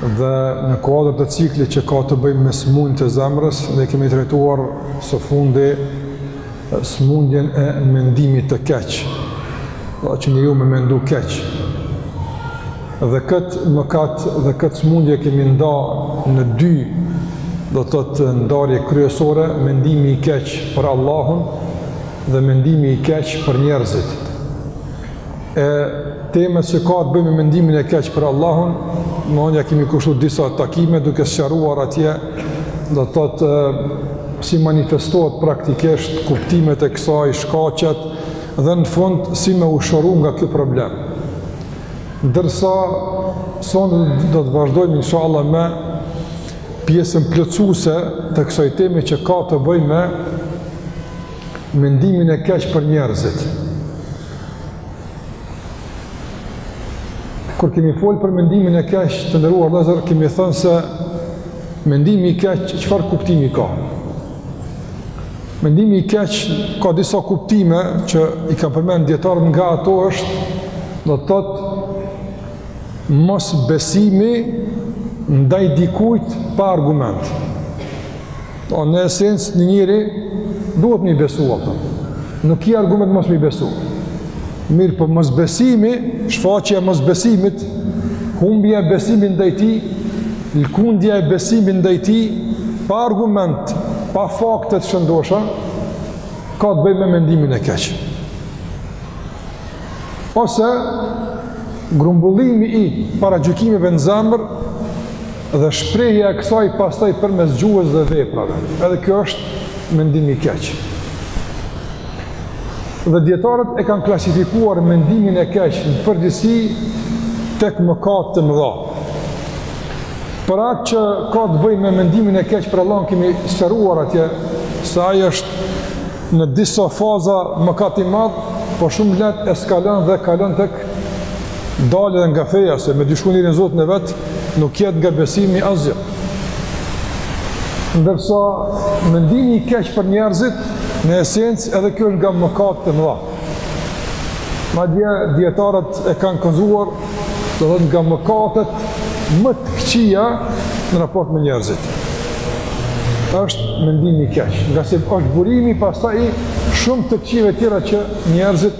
Dhe në kuadër të ciklit që ka të bëjë me smundje të zemrës, ne kemi trajtuar së fundi smundjen e mendimit të keq, pra që njeriu me mendu keq. Dhe këtë mëkat dhe këtë smundje kemi nda në dy, do të thotë ndarje kryesore, mendimi i keq për Allahun dhe mendimi i keq për njerëzit. e temës që ka të bëjë me mendimin e keq për Allahun, ne ia kemi kushtu disa takime duke sqaruar atje, do të thotë si manifestohet praktikisht kuptimet e kësaj, shkaqet, dhe në fund si me u shëru nga kjo problem. Ndërsa, sonte do të vazhdojmë, insha Allah, me pjesën plotësuese të kësaj teme që ka të bëjë me mendimin e keq për njerëzit. Kur kemi fol për mendimin e keq të nderuar vllezër, kemi thënë se mendimi i keq çfarë kuptimi ka? Mendimi i keq ka disa kuptime që i kanë përmend dijetarët nga ato është do të thotë mosbesimi ndaj dikujt pa argument. Po në esencë një njeri duhet me i besu, po nuk ki argument mos me i besu. Mirëpo mosbesimi, shfaqja e mosbesimit, humbja e besimit ndaj tij, lkundja e besimit ndaj tij, pa argument, pa fakte të shëndosha, ka të bëjë me mendimin e keq. Ose grumbullimi i paragjykimeve në zemër, Dhe shprehja e kësaj pastaj përmes gjuhës dhe veprave. Edhe kjo është mendim i keq. Dhe dijetarët e kanë klasifikuar mendimin e keq në përgjithësi tek mëkatet e mëdha. Për atë që ka të bëjë me mendimin e keq për Allahun kemi sqaruar atje se ai është në disa faza mëkat i madh, por shumë lehtë eskalon dhe kalon tek del edhe nga feja, se me dyshu njeri në Zotin e vet, nuk jet nga besimi asgjë. Ndërsa, mendimi i keq për njerëzit, në esencë edhe kjo është nga mëkatet e mëdha. Madje, dijetarët e kanë kënzuar, do të thotë nga mëkatet më të këqija në raport me njerëzit. është mendimi i keq, ngase është burimi pastaj i shumë të këqijave tjera që njerëzit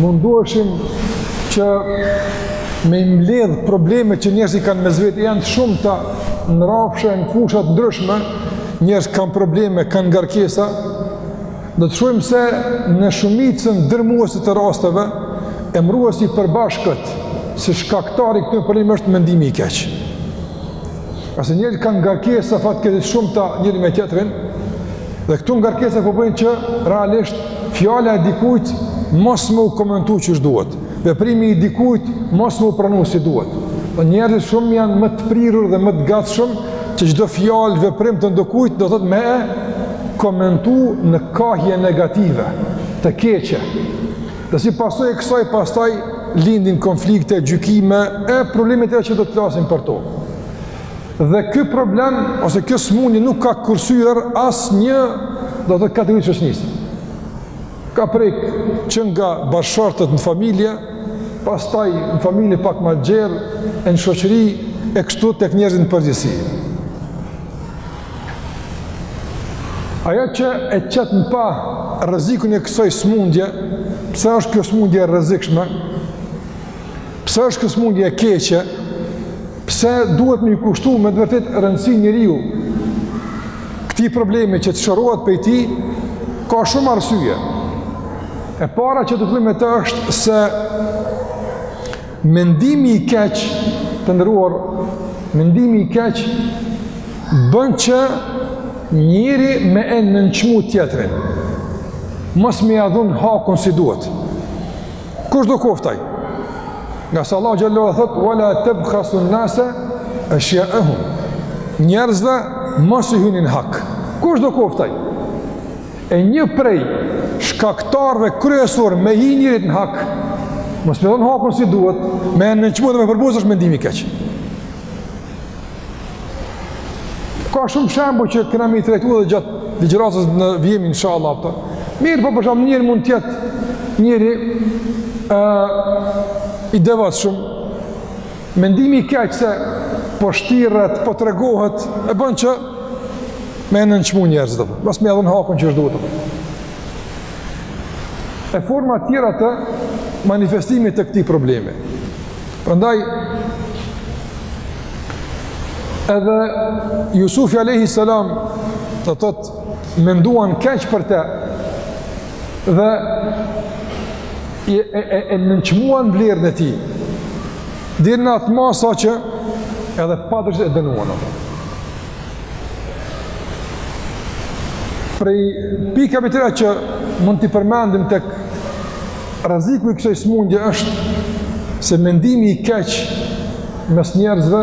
mundoheshim që me i mbledh problemet që njerëzit kanë mes veti, janë të shumta në rrafshe e në fusha të ndryshme, njerëzit kanë probleme, kanë ngarkesa, do të shohim se në shumicën dërmuese të rasteve, emëruesi i përbashkët, si shkaktar i këtyre problemeve është mendimi i keq. Ase njerëzit kanë ngarkesa fatkeqësisht të shumta njëri me tjetrin. Dhe këto ngarkesa po bëjnë që realisht fjala e dikujt mos me u komentu qysh duhet. Veprimi i dikujt mos me u pranu si duhet. Dhe njerëzit shumë janë më të prirur dhe më të gatshëm që çdo fjalë veprim të dikujt do thotë me e komentu në kahje negative, të keqe. Dhe si pasojë e kësaj pastaj lindin konflikte, gjykime e probleme tjera që do të flasim për to. Dhe ky problem ose kjo sëmundje nuk ka kursyer asnjë do thotë kategori të shoqërisë. Ka prek që nga bashkëshortët në familje, pastaj në familje pak më gjerë, në shoqëri e kështu tek njerëzit në përgjithësi. Ajo që e qet në pah rrezikun e kësaj smundje, pse është kjo smundje e rrezikshme, pse është kjo smundje e keqe, pse duhet me i kushtu me të vërtetë rëndësi njeriu këtij problemi që të shërohet prej tij, ka shumë arsye. E para që të këllim e të është se Mendimi i keq, të nderuar, mendimi i keq, bën që njeri me e nënçmu tjetrin, mos me ia dhon hakun si duhet. Kushdo qoftë ai. Ngase Allahu xhelle ue ala thotë, wala tebkhasun nase eshjaehum. Njerëzve, mos i hyni n'hak. Kushdo qoftë ai. E një prej shkaktarëve kryesor me hi njerit në hak, mos me dhon hakun si duhet, me e nënçmu dhe me e përbuz është mendimi i keq. Ka shumë shembuj që kena me i trejtu edhe gjatë ligjëratës në vijim inshallah për ta. Mirë, po për shembull njëri mund të jetë njeri uh, i devotshëm, Mendimi i keq se po shtirret, po tregohet, e bën që me e nënçmu njerëzit apo. Mos me ia dhon hakun qysh duhet. E forma të tjera të manifestimit të këtij problemi. Prandaj edhe Jusufi alayhi salam do të thotë menduan keq për të dhe e, e, e, e nënçmuan vlerën e tij, deri në atë masë që edhe padrejt e dënuan ato. Prej pikave tjera që mund t'i përmendim te rreziku i kësoj smundje është se mendimi i keq mes njerëzve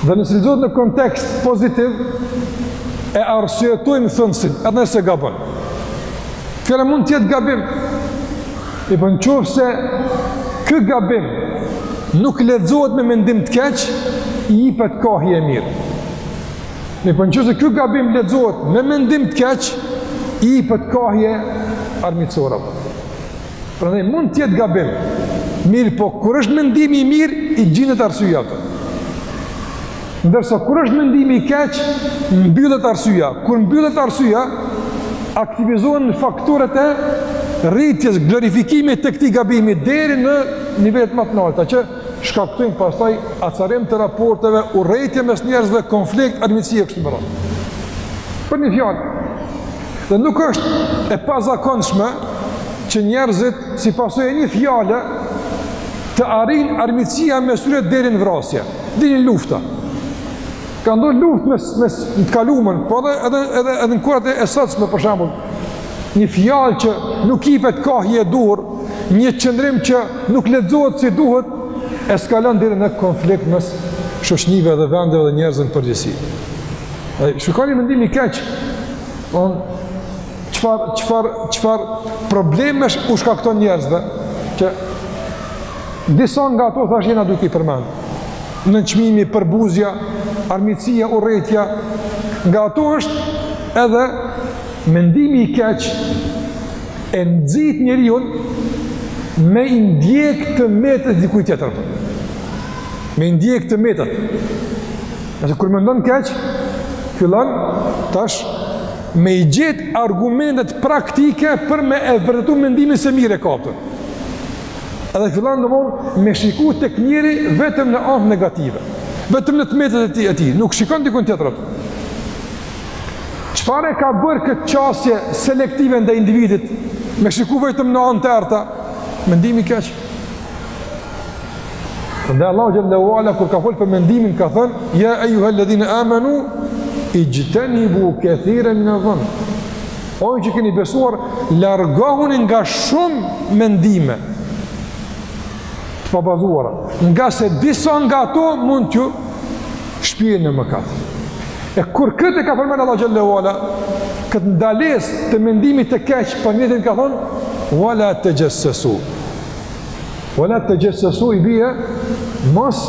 Dhe nëse lexohet në kontekst pozitiv, e arsyetojmë thënësin, edhe nëse gabon. Fjala mund të jetë gabim. Mirëpo në qoftë se ky gabim nuk lexohet me mendim të keq, i jepet kahje e mirë. Mirëpo në qoftë se ky gabim lexohet me mendim të keq, i jepet kahje armiqësore apo. Prandaj mund të jetë gabim. Mirëpo kur është mendimi i mirë, i gjindet arsyeja aty. Ndërsa kur është mendimi i keq, mbyllet arsyeja. Kur mbyllet arsyeja, aktivizohen faktorët e rritjes, glorifikimit të këtij gabimi deri në nivelet më të larta që shkaktojnë pastaj acarim të raporteve, urrejtje mes njerëzve, konflikt, armiqësi e kështu me radhë. Për një fjalë, Dhe nuk është e pazakonshme që njerëzit si pasojë e një fjale të arrin armiqësia mes tyre deri në vrasje, deri në lufta. Ka ndodh luftë mes, në të kaluemen, po edhe edhe edhe edhe në kohërat e sotshme për shembull, një fjalë që nuk i jepet kahje e duhur, një qëndrim që nuk lexohet si duhet, eskalon deri në konflikt mes shoqnive dhe vendeve dhe njerëzve në përgjithësi. Dhe shikoni mendimi i keq, domethënë çfar çfar çfar problemesh u shkakton njerëzve që disa nga ato thash jena duke i përmend. Nënçmimi, përbuzja, armiqësia, urrejtja, nga ato është edhe mendimi i keq e nxit njeriun me i ndjek të metat e dikujt tjetër. Me i ndjek të metët. Se kur mendon keq, fillon tash me i gjet argumentet praktike për me e vërtetu mendimin se mirë e kapton. Edhe fillon domthon me shiku tek njeri vetëm në anët negative, vetëm në të metat e tij, nuk shikon dikun tjetër atë. Çfarë e ka bërë këtë qasje selektive ndaj individit? Me shiku vetëm në anët e errëta, mendimi i keq. Dhe Allahu xhallahu ala kur ka fol për mendimin ka thënë ja ayyuhalladhina amanu ijtanibu katiran min adh-dhann. O ju që keni besuar, largohuni nga shumë mendime të pabazuara, nga se disa nga ato mund t'ju shpijen në mëkat. E kur këtë ka përmend Allahu xhallahu ala, këtë ndalesë të mendimit të keq për njëri-tjetrin ka thonë wala tajassasu. Wala tajassasu i bie, mos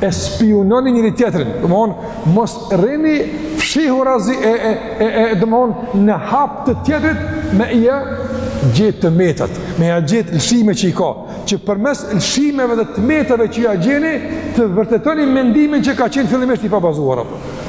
e spiunoni njëri-tjetrin, domethonë, mos rrini fshehurazi e, e, e, e domethonë, në hap të tjetrit me ia gjet të metat, me ia gjet lëshime që i ka, që përmes lëshimeve dhe të metave që ia gjeni, të vërtetoni mendimin që ka qenë fillimisht i pabazuar, apë.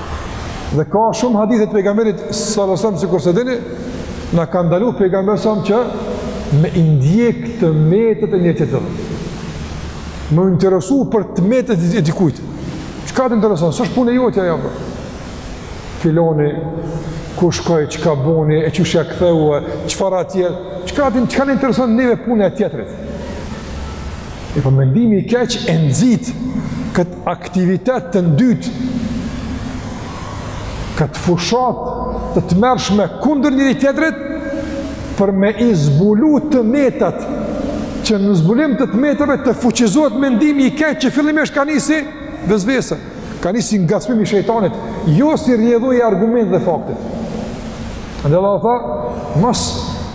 Dhe ka shumë hadithe të pejgamberit sallallahu alajhi wasallam sikur se dini, na ka ndalu pejgamberi sallallahu që me i ndjek të metat e njëri-tjetrit. Me u interesu për të metat e dikujt. Çka të intereson? S'është punë jote ajo. Ja, filoni ku shkoi, çka boni, e qysh u kthye, çfarë atje? Çka të çka na intereson neve puna e tjetrit? E po mendimi i keq e nxit aktivitet të ndytë, këtë fushatë të tmerrshme kundër njëri-tjetrit, për me i zbulu të metat, që në zbulim të të metave të fuqizohet mendimi i keq që fillimisht ka nis si vesvese, ka nis si ngacmim i shejtanit, jo si rrjedhojë e argumentit dhe faktit. Dhe Allah tha, mos,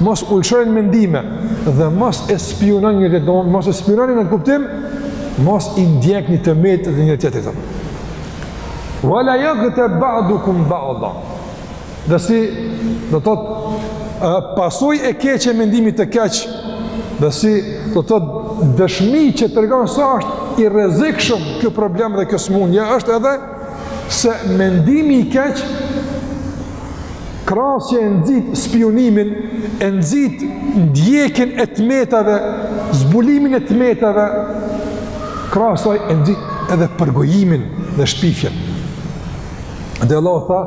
mos u lëshoni në mendime dhe mos e spiunoni njëri-tjetrin, mos e spiunoni në kuptim, mos i ndiqni të metat e njëri-tjetrit. Wala jagtab badukum bada. Dhe si, do të thotë pasojë e keqe e mendimit të keq, dhe si, do të thotë dëshmi që tregon sa është i rrezikshëm ky problem dhe kjo sëmundje, është edhe se mendimi i keq krahas që e nxit spiunimin, e nxit ndjekjen e të metave, zbulimin e të metave, krahas saj e nxit edhe përgojimin dhe shpifjen. Dhe Allah tha,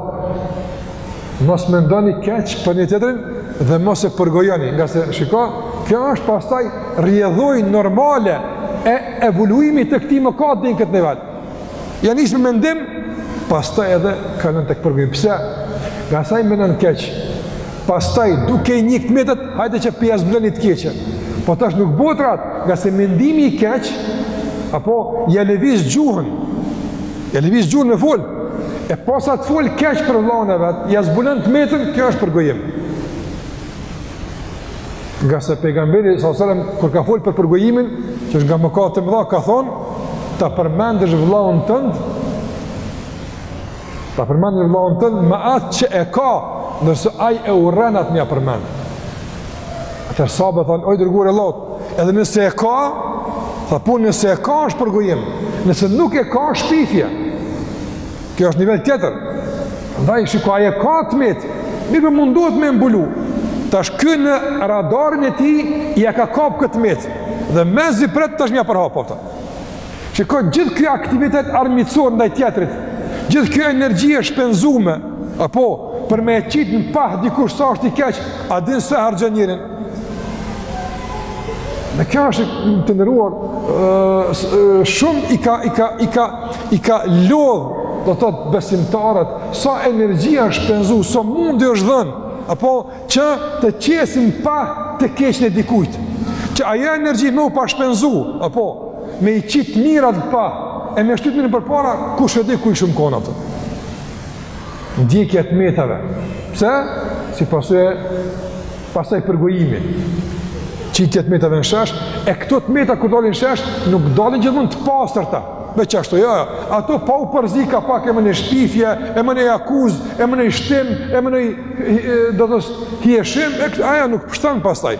mos mendoni keq për njëri-tjetrin dhe mos e përgojoni, nga se shiko, kjo është pastaj rrjedhojë normale e evoluimit të këtij mëkati në këtë nivel. Ia nis me mendim, pastaj edhe kalon tek përgojimi. Pse? Nga se ai mendon keq. Pastaj duke i ndjek të metat, hajde që po ia zbulon një të keqe. Po tash nuk bëhet rehat, nga se mendimi i keq apo ia lëviz gjuhën. Ia lëviz gjuhën me fol. E posa të fol keq për vëllaun e vet, ia zbulon të metën, kjo është përgojim. Nga se pejgamberi sallallahu alajhi wasallam kur ka folë për përgojimin, që është nga mëkatet e mëdha, ka thonë ta përmendësh vëllaun tënd ta përmendësh vëllaun tënd me atë që e ka, ndërsa ai e urren atë me ja përmend. Atëherë sahabët thanë, o i dërguar i Allahut, edhe nëse e ka, tha po nëse e ka është përgojim, nëse nuk e ka është shpifje. Kjo është nivel tjetër. Prandaj shiko ai e ka të metë, mirëpo mundohet me e mbulu. Tash ky në radarin e tij, ia ka kap këtë metë. Dhe mezi pret tash me ia përhap, po pëtën. Shiko gjithë kjo aktivitet armiqësor ndaj tjetërit, gjithë kjo energji e shpenzume, apo për me e qitë në pah dikush sa është i keqë, a din se harxhon njerin? Dhe kjo është të nderuar, shumë i ka, i ka, i ka, i ka lodhë, do të thotë besimtarët, sa energji është shpenzu, sa mund është dhënë, apo që të qesim pah të keqën e dikujt, që ajo energji me u pas shpenzu, apo me i qitë t'mirat pah, e me shtytë t'mirën përpara, kush e di ku ishim kon ato. ndjekja të metave. Pse? Si pasojë pastaj përgojimi. Qitja e të metave në shesh, e këto të meta kur dalin në shesh, nuk dalin gjithmonë të pastërta. Veç ashtu, jo, jo, ato pa u përzi ka pak e me noj shpifje, e me noj akuzë, e me noj shtim, e me noj do të thotë, hijeshim, e këtë ajo nuk pshton pastaj.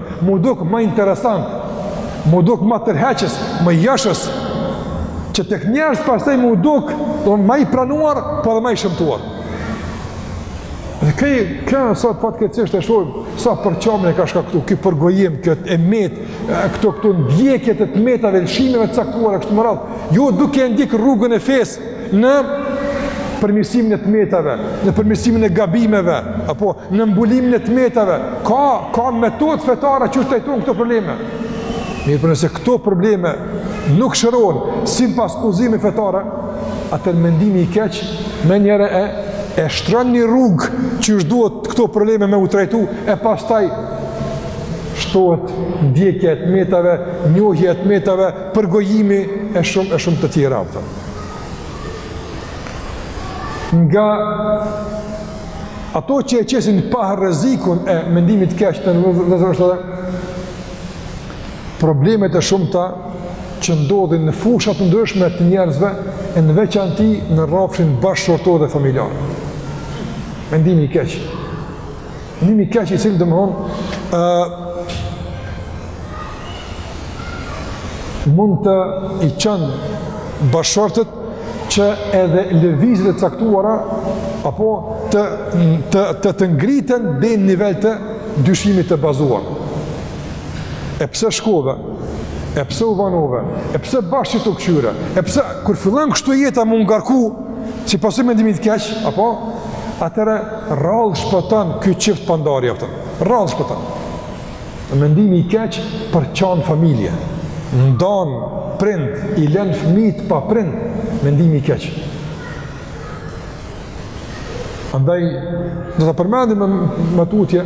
Me u dok ma interesant, me u dok ma tërheqës, ma joshës, që tek njerëz pastaj me u dok, do ma i pranuar, po dhe ma i shëmtuar. Dhe këj, kjo sot fatkeqësisht e shohim, sa përçamje ka shkaktu ky përgojim, këtë e met, këto këto ndjekjet e të metave, lëshimeve të caktuara e kështu me radhë, jo duke e ndjekë rrugën e fesë, në përmirësimin e të metave, në përmirësimin e gabimeve, apo në mbulimin e të metave, ka, ka metodë fetare qysh trajtohen këto probleme. Mirëpo nëse këto probleme nuk shërohen sipas udhëzimeve fetare, atëherë mendimi i keq, menjëherë e, e shtron një rrugë qysh duhet këto probleme me u trajtu, e pastaj shtohet ndjekja e të metave, njohja e të metave, Përgojimi e shumë e shumë të tjera ato. Nga ato që e qesin pah rrezikun e mendimit të keq të nderuar është edhe problemet e shumta që ndodhin në fusha të ndryshme të njerëzve e në veçanti në rrafshin bashkëshortor dhe familjar. Mendimi i keq. Mendimi i keq i cili domethënë, mund të i çon bashkëshortët që edhe lëvizjet e caktuara apo të të të, të ngriten deri në nivel të dyshimit të bazuar. E pse shkove? E pse u vanove? E pse bash qitu këqyre? E pse kur fillon kështu jeta me u ngarku, si pasojë e mendimit të keq, apo atëherë Rrallë shpëton ky çift pa ndarje apo jo. Rrallë shpëton. Mendimi i keq përçan familje. Ndan prind i len fëmijët pa prind, mendimi i keq. Andaj do ta përmendim më tutje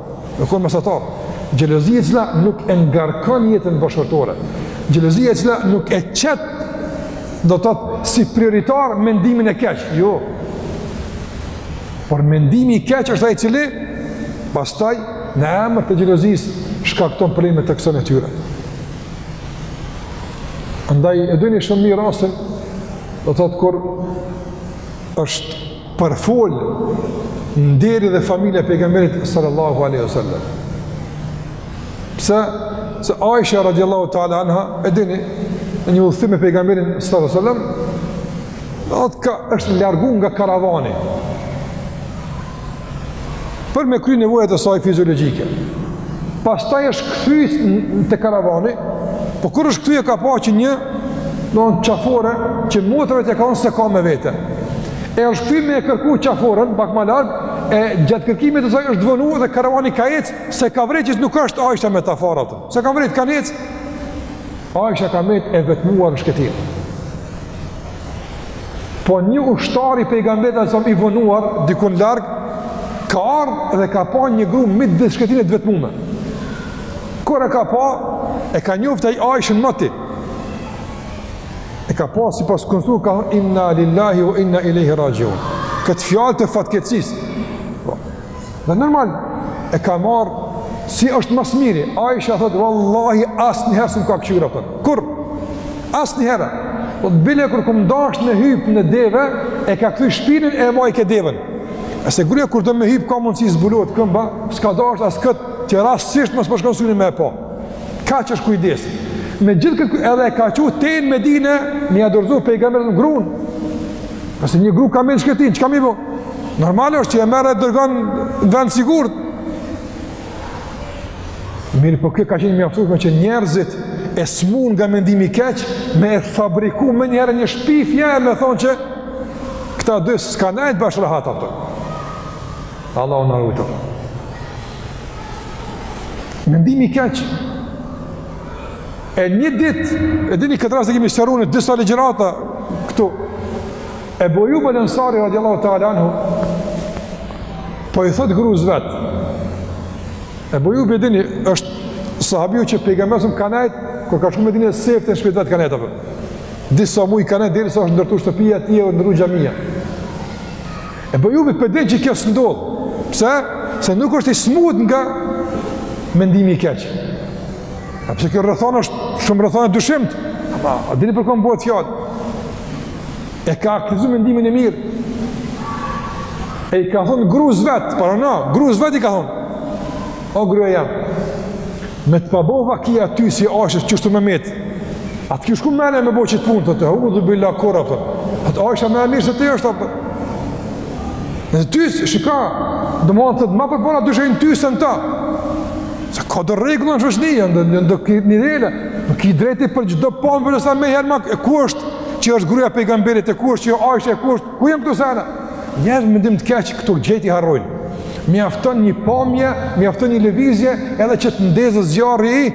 Në kohë mesatar, gjelozia e cila nuk e ngarkon jetën bashkëshortore, gjelozia e cila nuk e qet do të thotë si prioritar mendimin e keq, jo. Por mendimi i keq është ai i cili pastaj në emër të gjelozisë shkakton probleme të kësaj natyre. Andaj e dini shumë mirë rastin do të thotë kur është Përfol nderi dhe familja e pejgamberit sallallahu alaihi wasallam. Pse? Se Aisha radiallahu ta'ala anha e dini në një udhëtim me pejgamberin sallallahu alaihi wasallam atë ka është largu nga karavani për me kry nevojat e saj fiziologjike pastaj është kthy te karavani po kur është kthy e ka pa që një qafore që motra vet e ka hua s'e ka me vete E është kthy me e kërku qaforen, pak ma larg, e gjatë kërkimit të saj është vonu dhe karavani ka ecë, s'e ka vrejt që nuk është Aisha me ta farë ato. S'e ka vrejtë, ka ecë. Aisha ka mbetë e vetëmuar në shkretinë. Po një ushtar i pejgamberit s.a.s. i vonuar, dikun larg, ka ardhë dhe ka pa një gru midis shkretinës t'vetmume. Kur e ka pa, e ka njoftë ai Aishën më ti. e ka pa sipas konstru, ka thënë, inna lillahi wa inna ilejhi raxhiun. Këtë fjalë të fatkeqësisë. Po. Dhe normal, e ka marrë, si është ma s'miri. Aisha thotë, vallahi, asnjëherë s'më ka këqyr aspak. Kur? Asnjëherë. Po bile, kur kam dashtë me hypë në deve, e ka kthy shpinën e e majke devenë. E se gruja, kur do me hypë, ka mundësi i zbulohet këmba, s'ka dashtë as këtë, që rastësisht mos po shkon syni me e pa. Kaq është kujdesi. Me gjithë këtë edhe e ka çu tenë Medine, me ia dorëzu pejgamberit grunë. Nëse një gru ka met në shkretinë, çka me i bo? Normale është që e merr e dërgon në vend sigurt. Mirëpo kjo ka qenë mjaftushme që njerëzit e smunë nga mendimi i keq me e fabriku menjëherë një shpifje e me thonë që këta dy s'kanë nejtë bashkë rahat apo. Allah na rujtë. Mendimi i keq. E një ditë, e dini këtë rast e kemi sqaruar në disa ligjërata këtu. Ebu Ejub el-Ensari radiallahu ta'ala anhu, po i thot grus vet. Ebu Ejubi e dini, është sahabiu që pejgamberi ka nejt, kur ka shku Medine sefte në shpi t'vet ka nejt, disa muj ka nejt, derisa është ndërtu shtëpia e tij e u ndërtu xhamia. Ebu Ejubi po e din që kjo s'ndodh. Pse? Se nuk është i smut nga mendimi i keq. Edhe pse kjo rrethanë është shumë rrethanë e dyshimtë? Apo, a dini për kë bëhet fjalë? E ka aktivizu mendimin e mirë. E i ka thonë grus vet, paramendo, grus vet i ka thonë. O gruja jem. Me t'u pa bo vakia ty si Aishes qështu me metë. A të kish shku mendja me bo qët punë, tha eudhubilah kurrë, për. Aisha është më e mirë se të është, për. Dhe ty, shika, dhe më anë të të ma përpona të shëjnë ty se në ta. Se ka dhe rregull në shëshni, në dhe në këtë një rejle, në këtë drejti për gjithë dhe panë për nësa me herë ma, e kush është që është gruja e pejgamberit, e kush është Aisha, e ku është, ku jem këtu sene? Njerëz me mendim të keq këto gjë i harrojnë. Mjafton një pamje, mjafton një lëvizje edhe që të ndezet zjarri i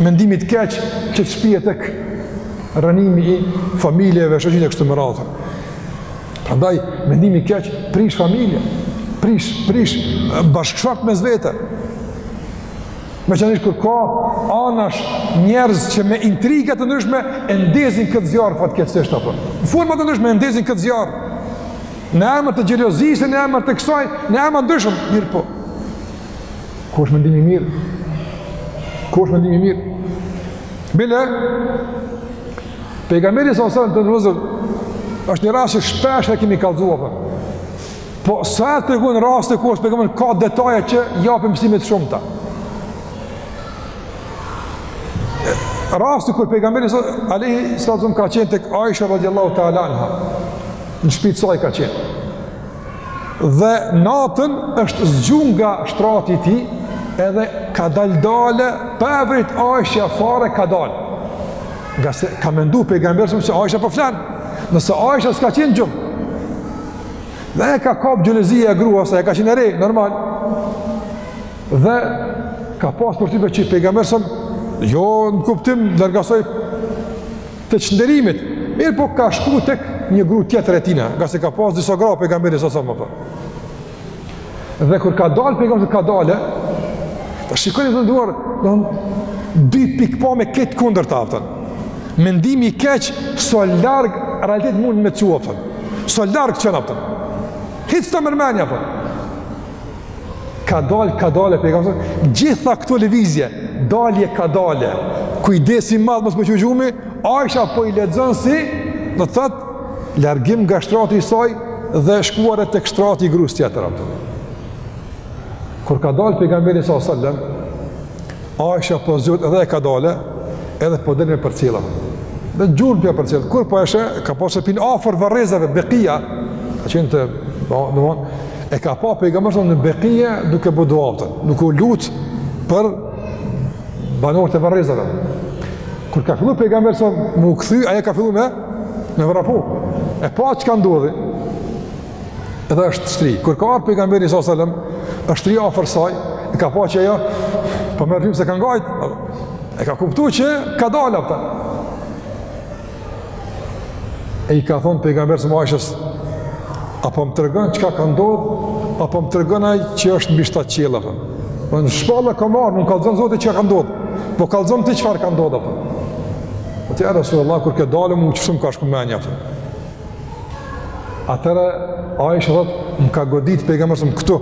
mendimit të keq që të shpie tek rrënimi i familjeve, shoqërisë kështu me radhë. Prandaj mendimi i keq prish familje, prish, prish bashkëshortë mes vete. Veçanërisht kur ka anash njerëz që me intriga të ndryshme e ndezin këtë zjarr fatkeqësisht apo. Në forma të ndryshme e ndezin këtë zjarr. Në emër të xhelozisë, në emër të kësaj, në emër ndryshëm, mirëpo. Ku është mendimi i mirë? Ku është mendimi i mirë? Bile Pejgamberi sallallahu alejhi ve sellem, ndër të tjera është një rast që shpesh e kemi kallzuar. Po sa e tregon rastin kur pejgamberi ka detaje që japin mësime të shumta. Rasti kur pejgamberi sallallahu alejhi ve sellem ka qenë tek Aisha radhiyallahu ta'ala anha. Në shtëpi t'saj ka qenë. Dhe natën është zgjun nga shtrati i tij, edhe ka dal dalë pa e vrejt Aisha fare ka dal. Ngase ka mendu pejgamberi se Aisha po flen. Nëse Aisha s'ka qenë n'gjumë, Dhe e ka kap xhelozia e gruas, e ka qenë e re, normal. Dhe ka pas përshtypje që pejgamberi s.a.s., jo në kuptim, larg asaj, të çnderimit, mirëpo ka shku te një gru tjetër e tina, ngase ka pas disa gra pejgamberi s.a.s., kupton. Dhe kur ka dalë pejgamberi s.a.s. ka dalë, tash shikoni të nderuar, do thotë dy pikëpamje krejt kundërta, kupton. Mendimi i keq sa larg realitetit mund me çu, kupton. Sa larg çon, kupton. Hiç s'ta merr menja, kupton. Ka dalë, ka dalë pejgamberi. Gjitha këto lëvizje, dalje ka dalë. Kujdes i madh mos me çu gjumi, Aisha po i lexon si, do të thotë largim nga shtrati i saj dhe shkuarje tek shtrati i grusë tjetër, kupton. Kur ka dalë pejgamberi s.a.s., Aisha po zgjohet edhe ka dalë, edhe po don me përcjell. Dhe duke përcjell, kur po e sheh, ka pas shpinë afër varrezave, Bekia, ka qenë, do të thotë, e ka pa pejgamberin s.a.s. në Bekia duke bo dua, duke u lutë për banorët e varrezave. Kur ka fillu pejgamberi s.a.s. me u kthy, ajo ka fillu me, Me vrapu, e pa çka ndodhi, edhe është shtri. Kur ka ardhë pejgamberi s.a.s. është shtri afër saj, e ka pa që ajo po merr frymë se ka ngajt, e ka kuptu që ka dalë, kupton. E i ka thonë pejgamberi s.a.s. Aishës, a po më tregon çka ka ndodhë, apo më tregon ai që është mbi shtatë qiej, kupton. Po në shpallje e ka marrë, nuk ka thonë Zoti çka ka ndodhë, po ka thonë ti çfarë ka ndodhë, kupton. Atëherë, ja Resulallah, kur ke dalë, mu kështu m'ka shku menja, kupton. Atëherë, Aisha thotë, më ka godit pejgamberi s.a.s. këtu.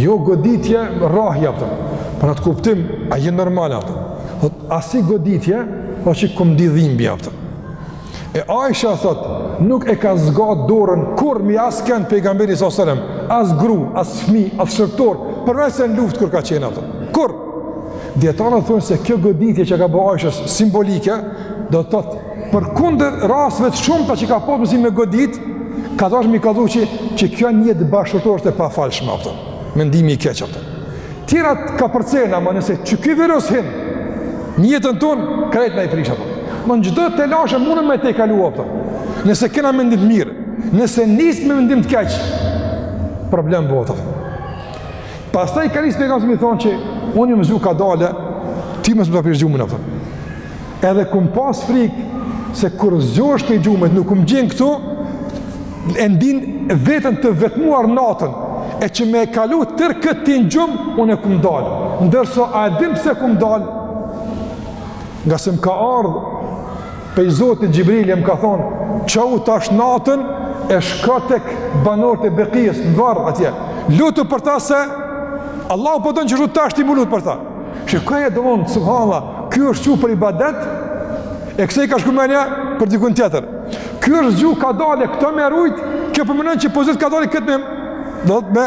Jo goditje, rrahje, kupton. Por në atë kuptim, a je normal, kupton. Thot, asi goditje, që kom ndi dhimbje, kupton. E Aisha thot, nuk e ka zgat dorën kurrë mi askënd pejgamberi s.a.s., as gru, as fmi, as shërbëtor, përveçse në luftë, kur ka qenë, kupton. Kur? Dijetarët thonë se kjo goditje që ka bo Aishës është simbolike, do të thotë, përkundër rasteve të shumta që ka pas mundësi me godit, ka dasht me i kallxu që, që kjo në jetë bashkëshortore është e pafalshme, kupton, mendimi i keq, kupton. Tjerat i kapërcejna, ama nëse që ky virus hin në jetën tonë, krejt na i prish, kupton. Domethënë çdo telashe muna me tejkalu, kupton. Nëse kena mendim të mirë, nëse nisë me mendim të keq, problem bohet, kupton. Pastaj ka nisë pejgamberi me i thonë që unë jam zgju kam dalë ti mos me ta prish gjumin, kupton. Edhe kum pas frikë se kur zgjohesh prej gjumit nuk um gjen këtu e ndin veten të vetmuar natën e që me e kalu tërë këtë ti në gjumë, unë kum dalë. Ndërsa, a e din pse kum dalë? Ngase më ka ardhë Pej Zotit Xhibrili më ka thonë, çu tash natën e shko te banorët e Bekijës në varre atje. Lutu për ta se, Allahu po don që shko tash ti m'u lut për ta. Çka, domethonë, subhanallah, ky është çu për ibadet, e kësaj i ka shku menja për dikun tjetër. Ky është çu ka dalë, këta me rujt, kjo po menon që pozit ka dalë këtë me, do të me,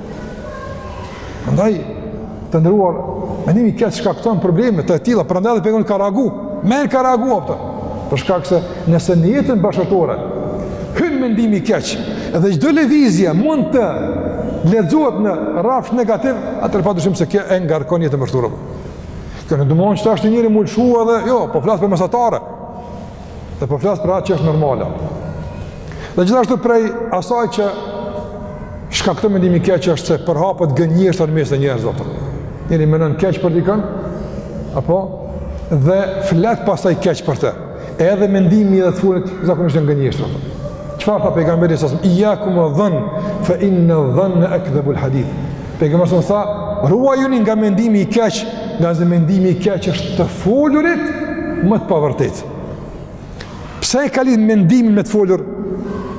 Andaj, të nderuar, mendimi i keq shkakton probleme të tilla, prandaj edhe Pejgamberi ka reagu, menjë ka reagu apo, për shkak se nëse në jetën bashkëshortore, hyn mendimi i keq, edhe çdo lëvizje mund të lexohet në rrafsh negativ, atëherë padyshim se kjo e ngarkon jetën bashkëshortore. Kjo nuk domethonë që tash njeri m'u lëshu edhe, jo, po flas për mesatare, Dhe po flas për atë që është normale. Dhe gjithashtu prej asaj që shkakton mendimi i keq është se përhapet gënjeshtra mes njerëzve, apo. Njeri menon keq për dikën, apo, dhe flet pastaj keq për te. Edhe mendimi edhe të folurit, zakonisht janë gënjeshtër. Çfarë tha pejgamberi a.s. ijakum wa dhann fa inna dhanna akdhabu alhadith. Pejgamberi a.s. tha, ruajuni nga mendimi i keq, ngase mendimi i keq është të folurit më të pavërtetë. Pse e ka lidh mendimin me të folur?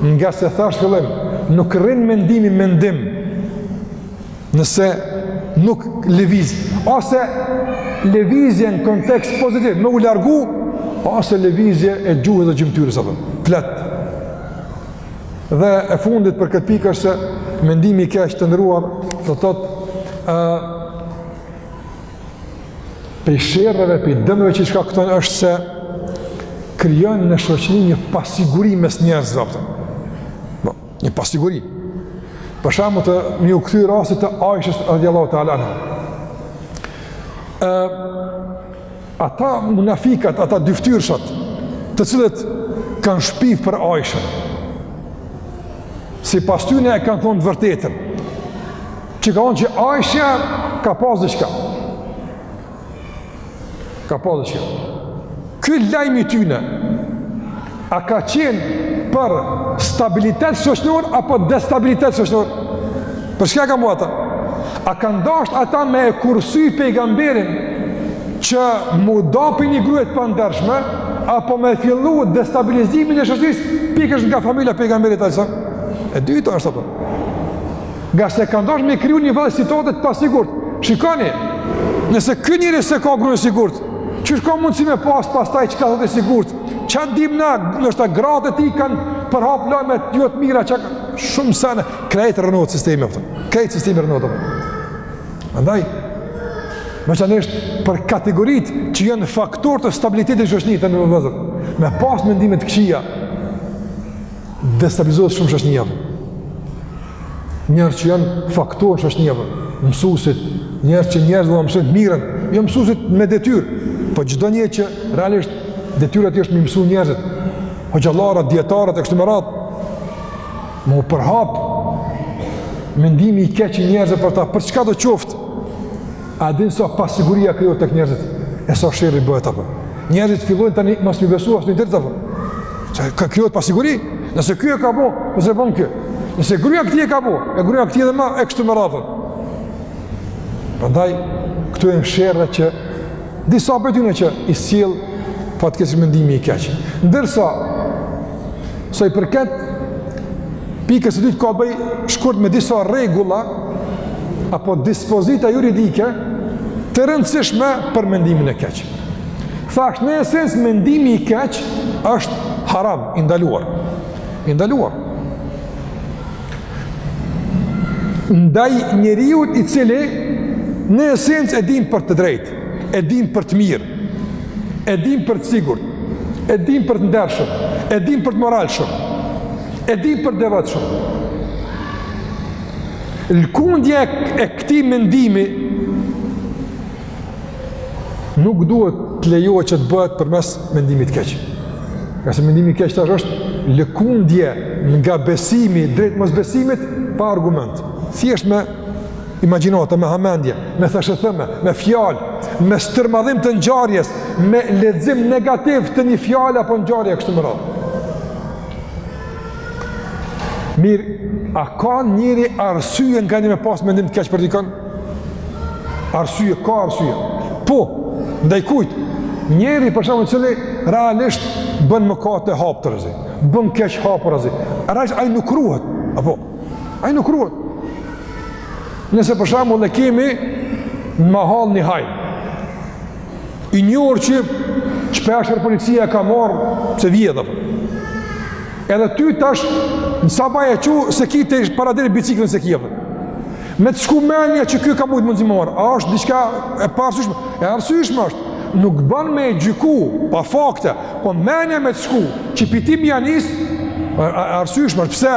Ngase thashë n'fillim, nuk rrin mendimi mendim. Nëse nuk lëviz, ose lëvizje në kontekst pozitiv, me u largu, ose lëvizje e gjuhës dhe gjymtyrës, apo, flet. Dhe e fundit për këtë pikë është se mendimi i keq të nderuar, do thotë, uh, pej sherreve, pej dëmeve që i shkakton është se krijon në shoqëri një pasiguri mes njerëzve, apo. Një pasiguri. Për shembull te m'iu kthy rastit të Aishës radhiyallahu ta'ala anha. Ë ata munafikat, ata dyftyrshat, të cilët kanë shpif për Aishën. Sipas tyne e kanë thonë të vërtetën. Që ka onë që Aishja ka pas diçka. Ka pas diçka. Ky lajm i tyne, a ka qenë për stabilitet shoqnor, apo destabilitet shoqnor? Për çka ka mua ta? A kanë dasht ata me e kursy pejgamberin që m'u nda pi një gruje t'pandershme, apo me fillu destabilizimin e shoqnisë, pikërisht nga familja e pejgamberit a.s. E dyta është, apo. Ngase kanë dasht me kryu një lloj situate t'pasigurt. Shikoni, nëse ky njeri se ka grun e sigurt, qysh ka mundësi me pas pastaj çka do të sigurt, ça dimë na, ndoshta gratë e ti kanë përhap lajme jo t'mira, ça shumë sene, krejt rrënohet sistemi, apo. Krejt sistemi rrënohet, apo. Andaj, veçanërisht për kategoritë që janë faktor të stabilitetit të shoqnisë, në vend se, me pas mendime t'këqija, destabilizohet shumë shoqnia. Njerëz që janë faktorë në shoqni apo mësuesit, njerëz që njerëzve ua mësojnë t'mirën, jo mësuesit me detyrë, po çdonjë që realisht detyra e tij është me i mësu njerëzit. Hoxhallarët, dijetarët e kështu me radhë. Me u përhap mendimi i keq i njerëzve për ta, për çkado qoftë. A din sa pasiguria krijohet tek njerëzit? E sa sherri bëhet apo? Njerëzit fillojnë tani mos me i besu asnjërit apo? Çka, krijohet pasiguri? Nëse ky e ka bo, pse s'e bon ky? Nëse gruja e këtij e ka bo, e gruja e këtij edhe ma e kështu me radhë. Prandaj këto janë sherra që disa prej tyre që i sjell fatkeqësisht mendimi i keq. Ndërsa Sa i përket pikës së dytë ka të bëjë shkurt me disa rregulla apo dispozita juridike të rëndësishme për mendimin e keq. Thashë në esencë mendimi i keq është haram, i ndaluar. I ndaluar. Ndaj njeriut i cili në esencë e dimë për të drejt, e dimë për të mirë, e dimë për të sigurt, e dimë për të ndershëm, e dimë për të moralshëm, e dimë për të devotshëm. Lëkundja e këtij mendimi nuk duhet të lejohet që të bëhet përmes mendimit të keq. Ngase mendimi i keq tash është lëkundje nga besimi drejt mosbesimit pa argument. Thjesht me imagjinatë, me hamendje, me thashetheme, me fjalë, me stërmadhim të ngjarjes, me lexim negativ të një fjale apo ngjarje kështu me radhë. Mirë, a ka njeri arsye nganjëherë me pas mendim të keq për dikën? Arsye, ka arsye. Po, ndaj kujt? Njeri për shembull i cili realisht bën mëkate haptazi, bën keq hapurazi. Veç ai nuk ruhet, apo ai nuk ruhet. Nëse për shembull e kemi në mahallë një hajn. I njohur që shpeshherë policia e ka marrë pse vjedh. Edhe ti tash në sabah je çu, s'e ki para dere biciklën, s'e ki, apo. Me të shku menja që ky ka mujtë mund ta marrë. A është diçka e paarsyshme? E arsyshme është. Nuk ban me e gjyku, pa fakte, po menja me të shku që pitim janisë, e arsyshme është. Pse?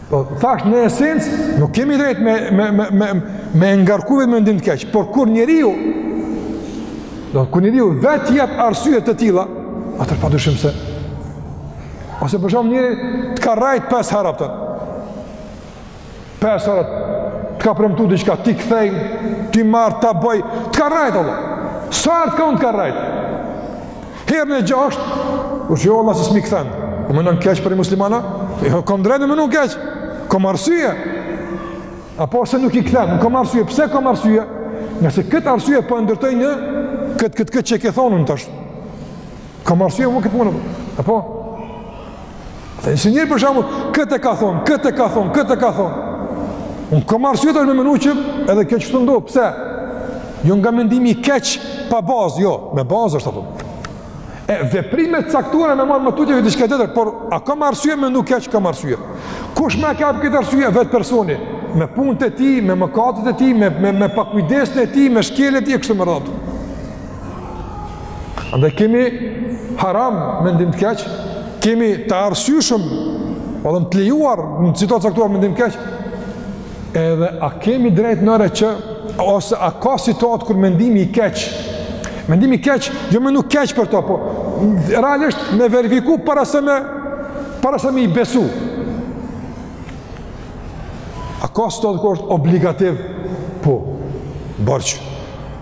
Po tash në esencë nuk kemi drejt me me me me me ngarku me mendim të keq, por kur njeriu do kur njeriu vetë jep arsye të tilla, atëherë pa dyshim se ose për shembull njëri të ka rrajt pesë herë apo. Pesë herë të ka premtu diçka t'i kthej, t'i marr ta boj, të ka rrajt apo. Sa të ka të ka rrajt. Herën e gjashtë, u që jo vallah se s'm'i kthen, o menon keq për i musliman, e jo, kom drejt me menu keq, kom arsye, apo se nuk i kthen, un kom arsye, pse kom arsye, ngase këtë arsye po e ndërtoj në, këtë këtë këtë që e ke thon, tasht kom arsye më këtë punë, apo, Dhe nëse njëri për shembull këtë ka thon, këtë ka thon, këtë ka thon. Un kam arsye të menoj që edhe kjo çfarë ndodh, pse? Jo nga mendimi i keq pa bazë, jo, me bazë është apo. E veprime të caktuara me marr më tutje diçka tjetër, por a kam arsye me menu keq kam arsye. Kush ma jep këtë arsye vet personi? Me punët e tij, me mëkatet e tij, me me me pakujdesin e tij, me shkeljet e tij kështu me radhë. Andaj kemi haram mendim të keq, kemi të arsyeshëm, po thom të lejuar në situatë caktuar mendim të keq. Edhe a kemi drejt nëjherë që ose a ka situatë kur mendimi i keq mendimi i keq jo me menu keq për to po realisht me verifiku para se me para se me i besu a ka situatë kur është obligativ po borxh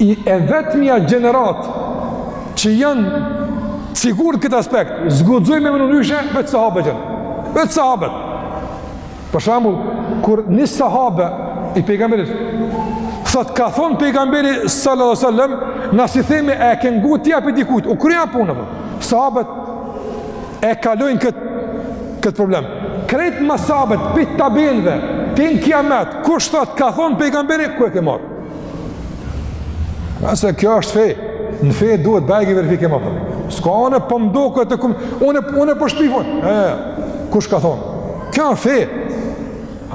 i e vetmja gjeneratë që janë sigur këtë aspekt, s'guxoj me menu ndryshe, vetë sahabet qenë, vetë sahabet. Për shembull, kur një sahabe i pejgamberit, thot ka thonë pejgamberi sallallahu sallam, na s'i themi e ke ngu ti a pi dikujt, u kry puna, sahabet e kalojnë këtë kët problem. Krejt mas sahabet, pi tabinve, tin kiamet, kush thot ka thonë pejgamberi, ku e ke marrë? A se kjo është fe. Në fe duhet bajë verifikim apo. S'ka anë po m'doket kum. Unë unë po shpif unë. Ë. Kush ka thon? Kjo është fe.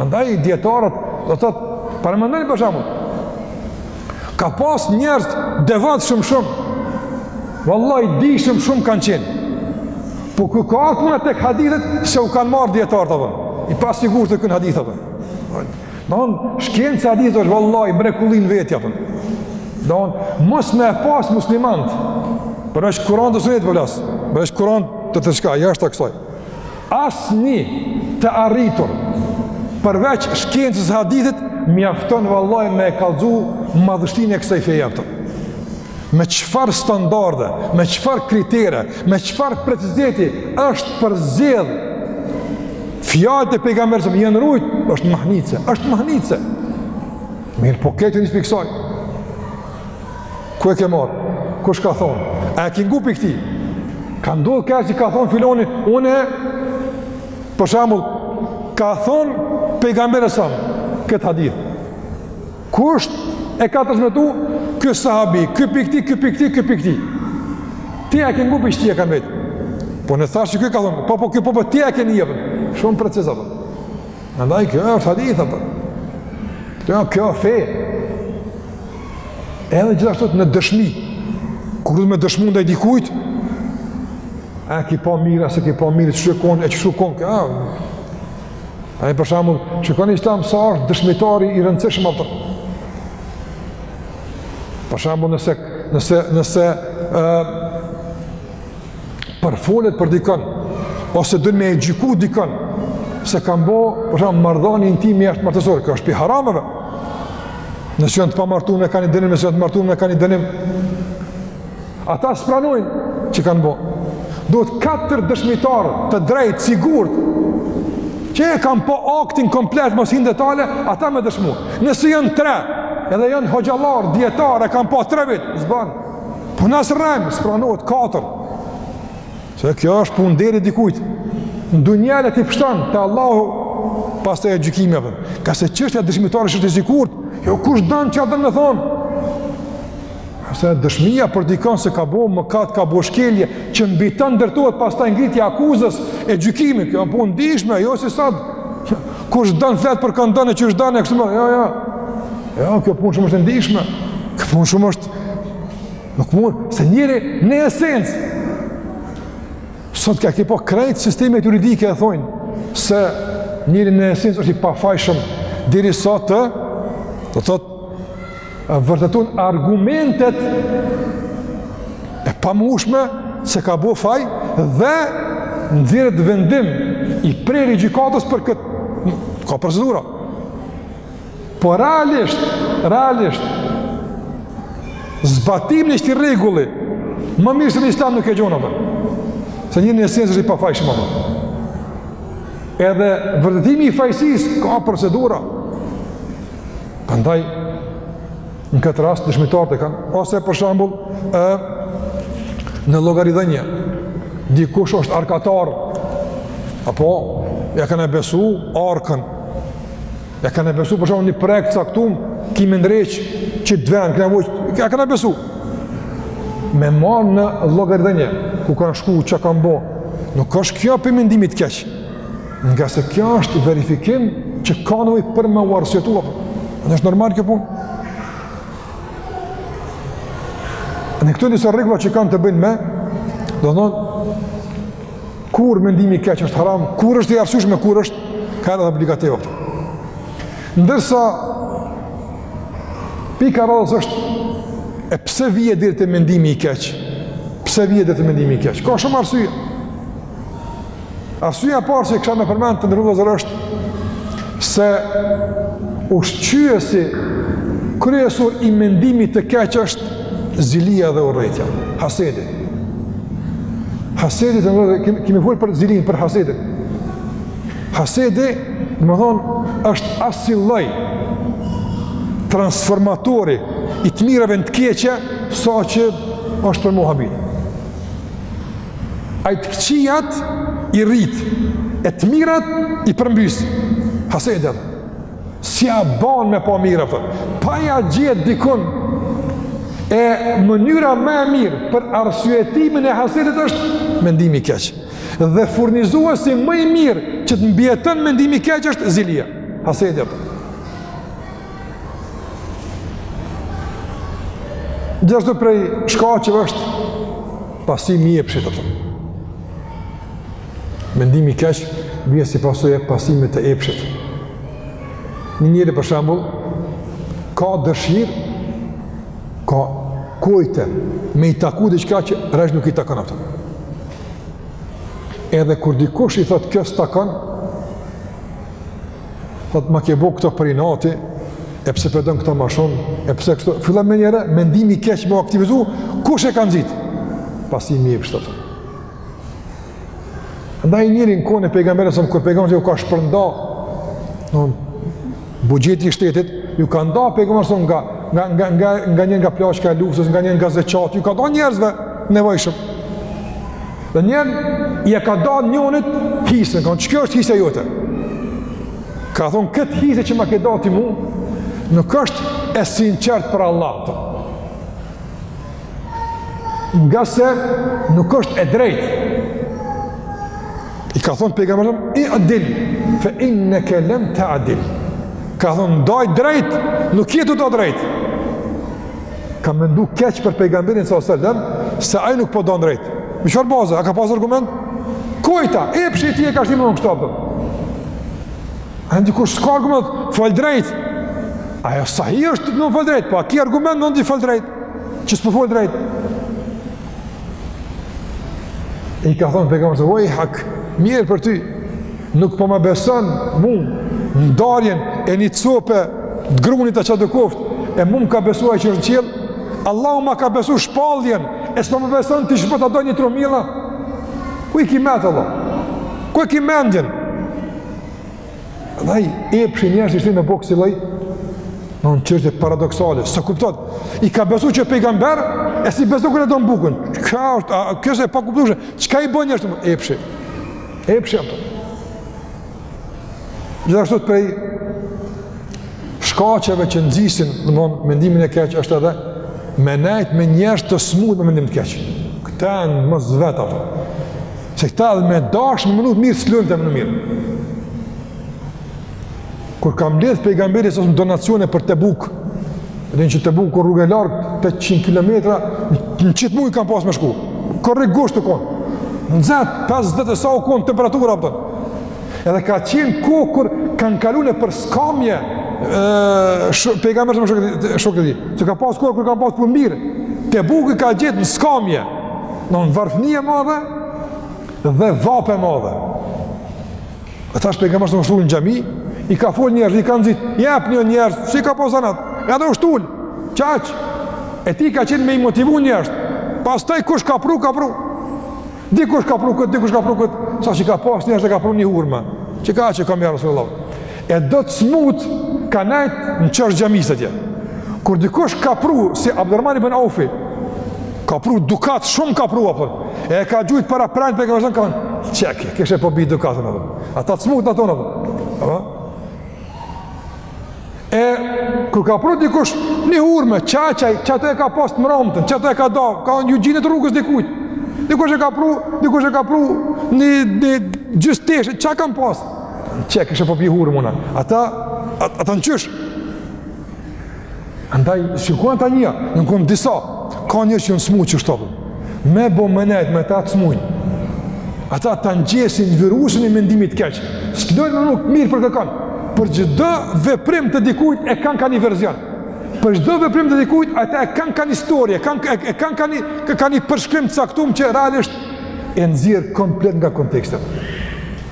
Andaj dietarët do thot paramendoni për shembull. Ka pas njerëz devot shumë shumë. Vallahi dijshëm shumë kanë qenë. Po ku ka ata tek hadithet s'jau kanë marr dietarët apo? I pasigurt u kanë n'hadith apo? Domethonë, shkenca e hadithit është vallahi mrekulli në vete apo. Domethonë, mos me pas muslimant përveç Kur'an e sunet po flas. Përveç Kur'anit të çka jashtë të kësaj. Asnjë të arritur përveç shkencës së hadithit mjafton vallahi me e kallxu madhështinë e kësaj feje apo. Me çfarë standarde, me çfarë kritere, me çfarë preciziteti është përzgjedh fjalët e pejgamberit s.a.v.s. janë rujt, është mahnice, është mahnice. Mir po këtë ne s'fiksojmë. Ku e ke marr? Kush ka thon? A e ke ngu pi këti? Ka ndodh që ka thon filoni, unë për shembull ka thon pejgamberi s.a.v.s. këtë hadith. Kështu e ka transmetu ky sahabi, ky pi kti, ky pi kti, ky pi kti. Ti e ke ngu pi qëti e ka mbet. Po ne thashë ky ka thonë, po po ky po po ti e ke një jepën. Shumë preciz, apo. Andaj, kjo është hadith, apo. Kjo, kjo fe. Edhe gjithashtu në dëshmi. Kur do me dëshmu ndaj dikujt, a e ki pa mirë, a s'e ki pa mirë, shikon e shikon, kjo, Ani për shembull, shikoni n'islam sa është dëshmitari i rëndësishëm apo. Për shembull nëse, nëse, nëse e, përfolet për dikon, ose don me e gjiku dikon, se kanë bo, për shembull, marrëdhani intime jashtëmartesore, kjo është pi harameve. Nëse janë të pamartum e kanë ni dënim, nëse janë të martum e kanë ni dënim. Ata s'pranojnë që kanë bo. Duhet katër dëshmitarë të drejtë, sigurt, që e kanë pa aktin komplet mos hi në detale, ata me dëshmu. Nëse janë tre, edhe janë hoxhallarë, dijetarë, e kanë pa tre vitë, s'banë. Po ne s'rrejmë, s'pranohet katër. Se kjo është punë nderi i dikujt. Në dunja le t'i pshton, te Allahu pastaj gjykimi apo. Ka se çështja e dëshmitarëve është të sigurt, jo kush danë që atëm me thonë, Ose dëshmia për dikon se ka bo mëkat, ka bo shkelje, që mbi të ndërtohet pastaj ngritja e akuzës e gjykimit, kjo punë e rëndësishme, jo si sot, kush don flet për kon don e që është don e kështë më, jo, jo, jo, kjo punë shumë e rëndësishme, kjo punë shumë është, nuk mund, se njeri në esencë, sot ka ki po krejt sistemet juridike e thonë, se njeri në esencë është i pafajshëm, derisa të, do thotë, vërtetun argumentet e pamohushme se ka bo faj dhe nxirret vendim i prerë i gjykatës për këtë ka procedura po realisht realisht zbatimin e qëti rregulli më mirë se në islam nuk e gjon apo se njeri në esencë është i pafajshëm edhe vërtetimi i fajësisë ka procedura Prandaj në këtë rast dëshmitarët e kanë ose për shembull ë në llogaridhënie dikush është arkatar apo ia kanë besu arkën ia kanë besu për shembull një projekt t'caktum ki me ndreq që të vjen ka nevojë ia kanë besu me marr në llogaridhënie ku kanë shku çka kanë bo nuk është kjo prej mendimit të keq Ngase kjo është verifikim që ka nevojë për me u arsyetu, është normal kjo punë. Këto disa rregulla që kanë të bëjnë me, domethënë, kur mendimi i keq është haram, kur është i arsyeshëm, kur është ka edhe obligativ. Ndërsa pika radhës është e pse vjen deri te mendimi i keq? Pse vjen deri te mendimi i keq? Ka shumë arsye. Arsyeja e parë që kisha me përmend të nderuar vëllezër është se ushqyesi kryesor i mendimit të keq është zilia dhe urrejtja, hasedi. Hasedi të nderuar, kemi, kemi folë për zilin, për hasedin. Hasedi, domethonë, është asi lloj transformatori i të mirëve në të këqija, saqë është për Muhammedin. Ai të këqijat i rrit, e të mirat i përmbys. Hasedi. S'ia ban me pa mira, për. Pa ia gjetë dikun, e mënyra më e mirë për arsyetimin e hasedit është mendimi i keq. Dhe furnizuesi më i mirë që të mbijeton mendimi i keq është zilia. Hasedi. Gjithashtu prej shkaqeve është pasimi i epshit ato. Mendimi i keq vjen si pasojë e pasimit të epshit. Një njeri për shembull, ka dëshirë, ka qejf, me i taku diçka që rejsh nuk i takon ato. Edhe kur dikush i thotë kjo s'të takon, Thotë ma ke bo këto prej inati, e pse po don këto ma shumë, e pse këto... Fillon menjëherë, mendimi i keq me u aktivizu, kush e ka nxit? Pasimi i epshit. Prandaj njëri në kohën e pejgamberit, kur pejgamberi ju ka shpërnda, buxheti i shtetit, ju ka nda pejgamberi nga, nga, nga, nga, nga një nga plaçka e luftës, nga një nga zeqati, ju ka da njerëzve nevojshëm. Dhe njerë ia ka da njonit hisen, ka thonë që kjo është hise e jote. Ka thonë, këtë hise që ma ke da ti mu, nuk është e sinqert për Allah. Ngase nuk është e drejtë. I ka thonë pejgamberit alejhi selam, i'dil, fe inneke lem ta'dil. Ka thonë, daj drejt, nuk je tu da drejt. ka mendu keq për pejgamberin sa selam se ai nuk po don drejt. Me çfarë baze? A ka pas argument? Kujta, epshi i tij e ka shti kështu apo? Ai dikush s'ka argument, fol drejt. Ajo sahi është, nuk fol drejt, po a ki argument mund të fol drejt? Që s'po fol drejt. I ka thonë pejgamberi uejhak, mjerë për ty. Nuk po ma beson mu ndarjen e një cope të grunit të çka do koftë. E mu më ka besuar që është n'qiell. Allahu ma ka besu shpalljen, e s'po ma beson ti ç'po ta daj një trohë mill a. Ku i ki mendt vlla? Ku i ki mendjen? Dhe ai, epshi njerëzit i shtin me bo kësi lloj, në një çështje paradoksale, s'e kupton, i ka besu që pejgamber, e s'i beson kur e don bukën, çka është, a, kjo osht e pakuptushme, çka i bon njerëzit, epshi, epshi apo. Gjithashtu prej shkaqeve që nxisin, domethonë, mendimin e keq, është edhe, me nejt me njerëz të smut me mendim të keq. Këta mos vet ato. Se këta edhe me dashë me menu mirë, s'lonë të mirë. Kur ka mledh pejgamberi alejhi selam donacione për Tebuk, edhe në qit Tebuk rrugë e largë, 800 km, në qit muj kanë pas me shku, korrik gusht u konë, nxet, 50 e sa u konë temperatura, apo. edhe ka qenë kohë kur kanë kalu nëpër skamje, pejgamberi me shokët e tij, se ka pas kohë kur kanë pas mirë, Tebuki i ka gjet në skamje, Në në varfëni e madhe dhe vapë e madhe. E tash pejgamberi alejhi selam osht ul në xhami, i ka fol njerëz, i ka nxit, jepni o njerëz, si e ka pas zanat. Edhe osht ul. Qaq. E tij ka qenë me i motivu njerëz. Pastaj kush ka pru, ka pru. Dikush ka pru kët, dikush ka pru kët, sa që ka pas njerëz që ka pru një hurmë. Qe kaq kam ja Resulallah E do të smut kanë nejt në qosh t'xhamisë atje. Kur dikush ka pru, si Abdurrahman ibn Aufi, ka pru dukat, shumë ka pru, apo, e ka gjujt para prajnë për e ka vazhën, ka thonë, qe ky, kishe po bi dukatin, apo, ata të smut në to, apo, e, kur ka pru dikush, një hurmë, qaj, qaj qato e ka pas të mramten, qato e ka da, ka një gjinit rrugës dikujt, dikush e ka pru, dikush e ka pru, një, një, gjysë teshe, çka kanë pasë, Qe, kështë po pi hurë muna. Ata, at, ata në qysh. Andaj, sikur ata një, në kënë disa, ka njerëz që janë smu qështu, apo. Me bo me nejt, me ta të smujnë. Ata ta ngjesin virusin e mendimit të keq. S'dojnë me menu mirë për kërkan. Për çdo veprim të dikujt e kanë ka një verzion. Për çdo veprim të dikujt, ata e kanë ka një histori, kanë e kanë ka një, ka një përshkrim të caktum që realisht e nxjerr komplet nga konteksti.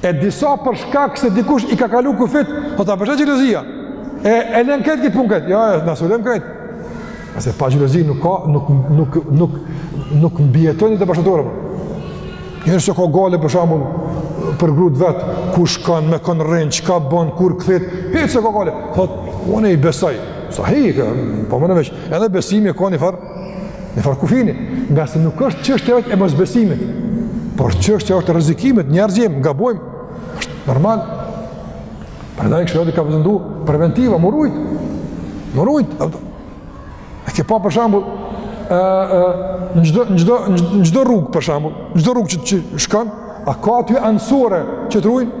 E disa për shkak se dikush i ka kalu kufijtë, po ta bësh xhelozia. E, e len krejt këtë punë krejt. Jo, na s'e lëm krejt. Se pa xhelozi nuk ka, nuk, nuk, nuk, nuk mbijeton jeta bashkëshortore. Njeri s'e ka gajle për shembull, për gru t'vet, ku shkon, me kon rrin, çka bon, kur kthehet, hiç s'e ka gajle. Thotë, unë i besoj. Sahi, po merret vesh. Edhe besimi e ka një farë, Një farë kufini, ngase nuk është çështja vetë e mosbesimit, por çështja është e rrezikimit, njerëz jem, gabojmë, është normal. Prandaj kështu i ka vendu preventiva, me u rujt, me u rujt. E ke pa për shembull, e, e, në çdo, në çdo, në çdo rrugë për shembull, në çdo rrugë që, që shkon, a ka ato anësore që të rujnë,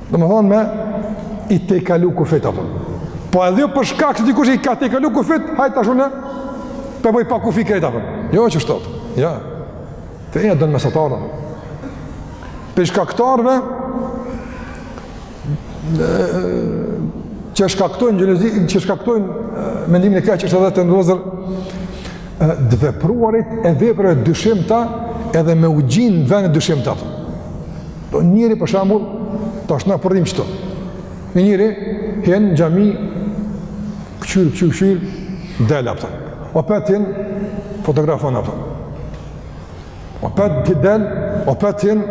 Domethonë me i tejkalu kufijtë, apo. Po edhe jo për shkak që dikush i ka tejkalu kufijtë, hajt tash unë po e boj pa kufi krejt, apo. Jo qështu, jo. E don mesataren. Prej shkaktarëve, që shkaktojnë xhelozi, që shkaktojnë mendimin e keq, është edhe të ndodhurit, të vepruarit e veprave t'dyshimta edhe me u gjind n'vene t'dyshimta. Për. Po njeri për shembull, tash na po rrim ktu. Një njeri hin n'xhami këqyr këqyr këqyr del apo. Opet hin fotografon apo. Opet del, opet hin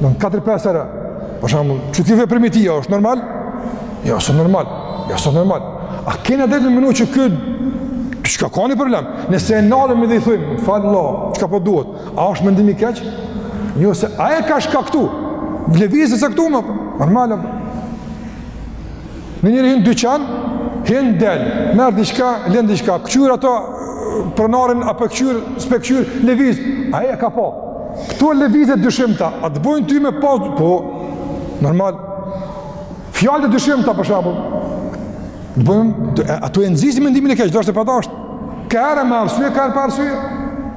4-5 herë. Për shembull, qiky veprimi i tij a është normal? Jo, s'është normal. Jo, s'është normal. A kena drejtë me menu që ky çka ka një problem? Nëse e nalim dhe i thojmë, fal vlla, çka po duhet? A është mendim i keq? Jo se ai e ka shkaktu. Lëvizjet e caktume, normal. Një njeri hin n'dyqan, hin del, merr diçka, len diçka, këqyr atë pronarin a po këqyr, s'pe këqyr, lëviz. A e ka pa? Këto lëvizje t'dyshimta, a të bojnë ty me pas, po, normal. Fjalët e dyshimta, për shembull. Të bojnë, ato e nxisin mendimin e keq, dashtë e padashtë. Herë me arsye, herë pa arsye.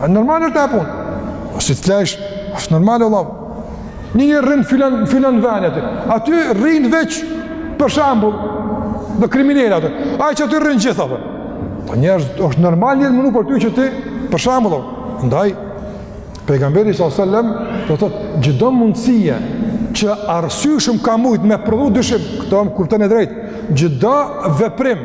A normal është ajo punë? O si të lajsh, është normal o vlla. Një njeri rrin filan filan veni aty. Aty rrin veç për shembull dhe kriminelë aty. Ai që aty rrin gjithë apo. Po njerëz është normal njeri me menu për ty që ti për shembull. Ndaj pejgamberi sa selam do të thotë çdo mundësi që arsyeshëm ka mujt me prodhu dyshim, këto më kuptoni drejt. Çdo veprim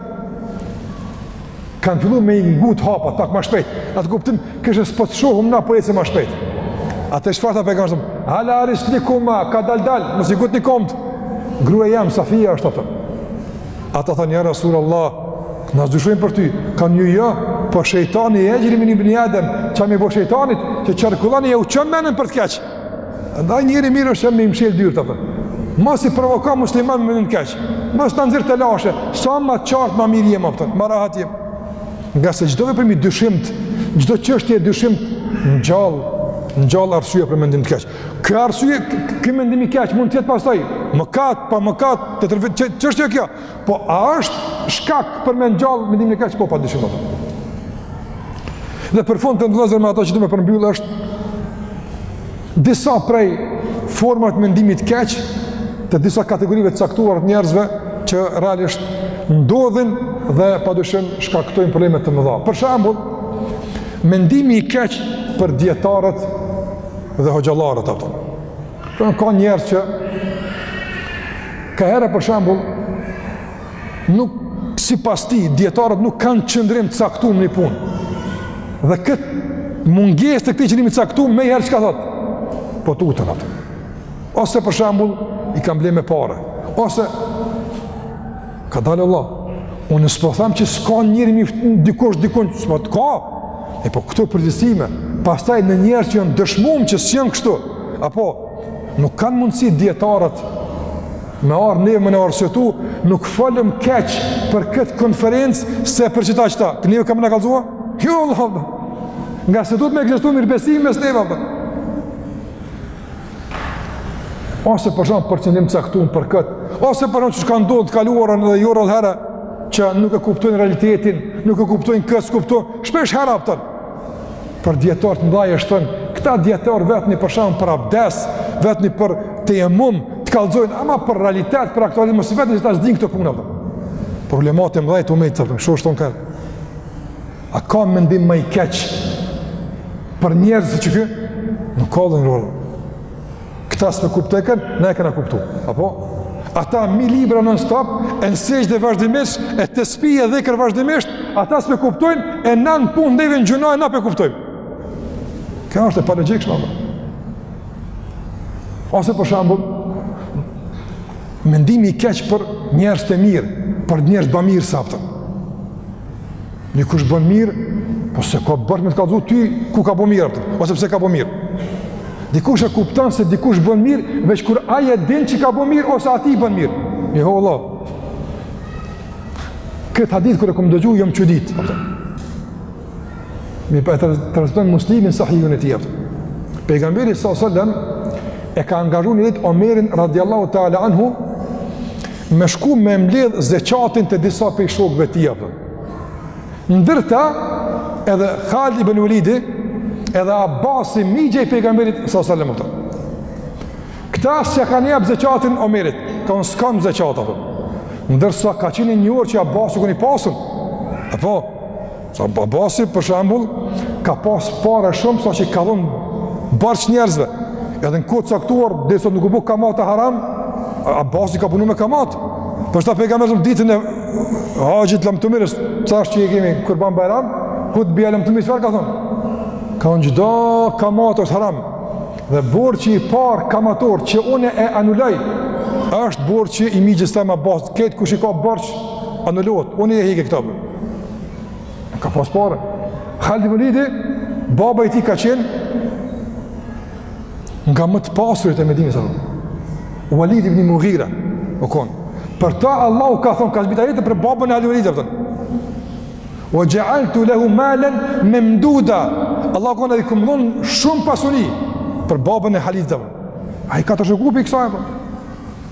Kanë fillu me i ngut hapat, pak ma shpejt. N'atë kuptim, kishe s'po t'shohim na, po ecim ma shpejt. Atë çfarë tha pejgamberi, ala rislikuma, kadal-dal, mos i ngutni komtë. Gruja jem, Safia është, a kupton. Ata thanë, ja Rasul Allah, na s'dyshojmë për ty, kanë ju jo, po shejtani jexhri min ibni Adem, çka mi bo shejtanit, që qarkulani e u qënë menën për të keqë. Ndaj njeri mirë është me i mshel dyrt, a kupton. Mos i provoko muslimanët me menu keq. Mos të nxjerr telashe. Sa ma qartë ma mirë jemi, a kupton. Ma rahat jemi. Ngase çdo veprim i dyshimtë, çdo çështje e dyshimtë, ngjall, ngjall arsye për mendim të keq. Ky arsye, ky mendim i keq, mund të jetë pastaj mëkat, pa mëkat, tjetër çështje kjo. Po a është shkak për me ngjall mendimin e keq? Po, pa dyshim atë. Dhe për fund vëllezër me ato që do me përmbyll është disa prej formave t'mendimit keq te disa kategorive të caktuar të njerëzve që realisht ndodhin dhe pa dyshim shkaktojnë probleme të mëdha. Për shembull, mendimi i keq për dijetarët dhe hoxhallarët ato. Të në ka njerëz që ka herë për shembull nuk sipas tij dijetarët nuk kanë qëndrim të caktum n'një punë dhe këtë mungesë të këtij qëndrimi të caktum menjëherë çka thotë po tuten ata ose për shembull i kanë ble me pare ose Kadal o vlla. Unë s'po them që s'ka njeri mi dikush dikun, s'po të ka. E po këto përgjithësime, pastaj në njerëz që janë dëshmum që s'janë kështu. Apo, nuk kanë mundësi dijetarët me ardh neve me na arsyetu, nuk folëm keq për këtë konferencë se për qeta qeta. Të neve ka me na kallzu a? Jo, vlla, ngase duhet me ekzistu mirëbesimi mes neve, vlla. Ose për shembull për qëndrim caktuar për këtë, ose për shembull çka ka ndodh n'të kaluarën dhe jo rrallëherë, që nuk e kuptojnë realitetin, nuk e kuptojnë këta s'kuptojnë, shpesh herë a kupton. Për dijetarë të mdhaj është thënë, këta dijetarë vetni për shembull për abdes, vetni për tejemum, të kallzojnë, ama për realitet, për aktualitet, mos i vetni, këta s'dinë këtë punë, a kupton. Problemet e mdhaja t'ummetit, a kupton, shumë shtonë kërë. A ka mendim më i keq për njerëz se ky? Nuk ka lënë rol. Këta s'e kuptokan, na e kena kuptu. Apo ata me libra non stop, e n'sexhde vazhdimisht, e tesbih e dhikër vazhdimisht, ata s'e kuptojnë, e na n'punë deri në gjunj e na po e kuptojmë. Kjo është e palogjikshme. Ose për shembull, mendimi i keq për njerëz të mirë, për njerëz bamirësa Dikush bën mirë, po s'e ka borxh me të kallëzu ty, ku ka bë mirë apëton, ose pse ka bë mirë. Dikush e kupton se dikush bën mirë, veç kur ai e din që ka bë mirë, ose atij i bën mirë. Jo vallah. Këtë hadith kur e kam dëgju, jam çudit. E transmeton Muslimi n'sahihun e tij. Pejgamberi s.a.s. e ka angazhu një ditë Omerin radiallahu ta'ala anhu, me shku me mbledh zeqatin te disa prej shokëve t'tij, apo. Ndër ta, edhe Khalid ibn Velidi, edhe Abasi, migje i pejgamberit, s.a.s. Këta as që ia kanë jap zeqatin Omerit, tha unë s'kam zeqat, apo. Ndërsa ka qenë e njohur që Abasi u kon i pasun, apo, Se Abasi, për shembull, ka pas pare shumë, saqë i ka dhënë borxh njerëzve, edhe në kohë t'caktuar, derisa nuk u bo kamata haram, Abasi ka punu me kamatë. Për qata pejgamberi a.s. ditën e haxhit lamtumirës, tash që e kemi kurban bajram, hutbja lamtumirës, çfarë ka thonë? Ka thonë çdo kamatë është haram, dhe borxhi i parë kamator, që unë e anuloj, është borxhi i mixhës tem Abas, këtij kush i ka borxh, anulohet, unë e heki këtë, apo. Ka pas pare. Khalid ibn Walidi, baba i tij ka qenë nga më të pasurit e Medinës. Walid ibn Mughira, u konë. Për ta Allahu ka thonë, ka zbrit ajet për babën e Khalid ibn Walidit, Ue xhealtu lehu malen memduda. Allahu ka thonë edhe i kemi dhonë shumë pasuri për babën e Khalidit. Ai ka trashëgu pej kësaj.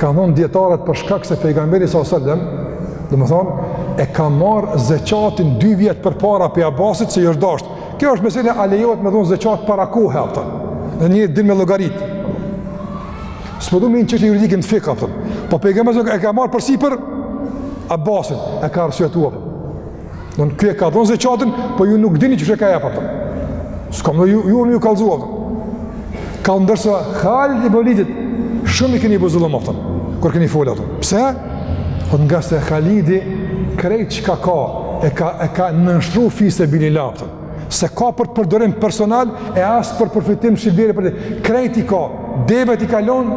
kanë thonë dijetarët për shkak se pejgamberi s.a.s. domethonë, e ka marrë zeqatin dy vjet përpara pej Abbasit se i është dashtë. Kjo është mesele a lejohet me dhonë zeqat para kohe, apëton, nëse din me llogaritë. S'po du me hi n'çështje juridike, n'fikh, apëton. Po pejgamberi s.a.s. e ka marrë përsipër Abbasin, e ka arsyetu, apëton. Thon ky e ka dhënë zeqatin, po ju nuk dini që ka jap, apëton. S'ka mujt me ju kallzu, apëton. Tha ndërsa Khalid ibn Walidit shumë i keni bo zullum, apëton. Kur keni fol, apëton. Pse? Po ngase Khalidi krejt çka ka e ka e ka nënshtru fi sebilil-lah, apëton. s'e ka për përdorim personal e as për përfitim shitblerje po krejt i ka devet i kalon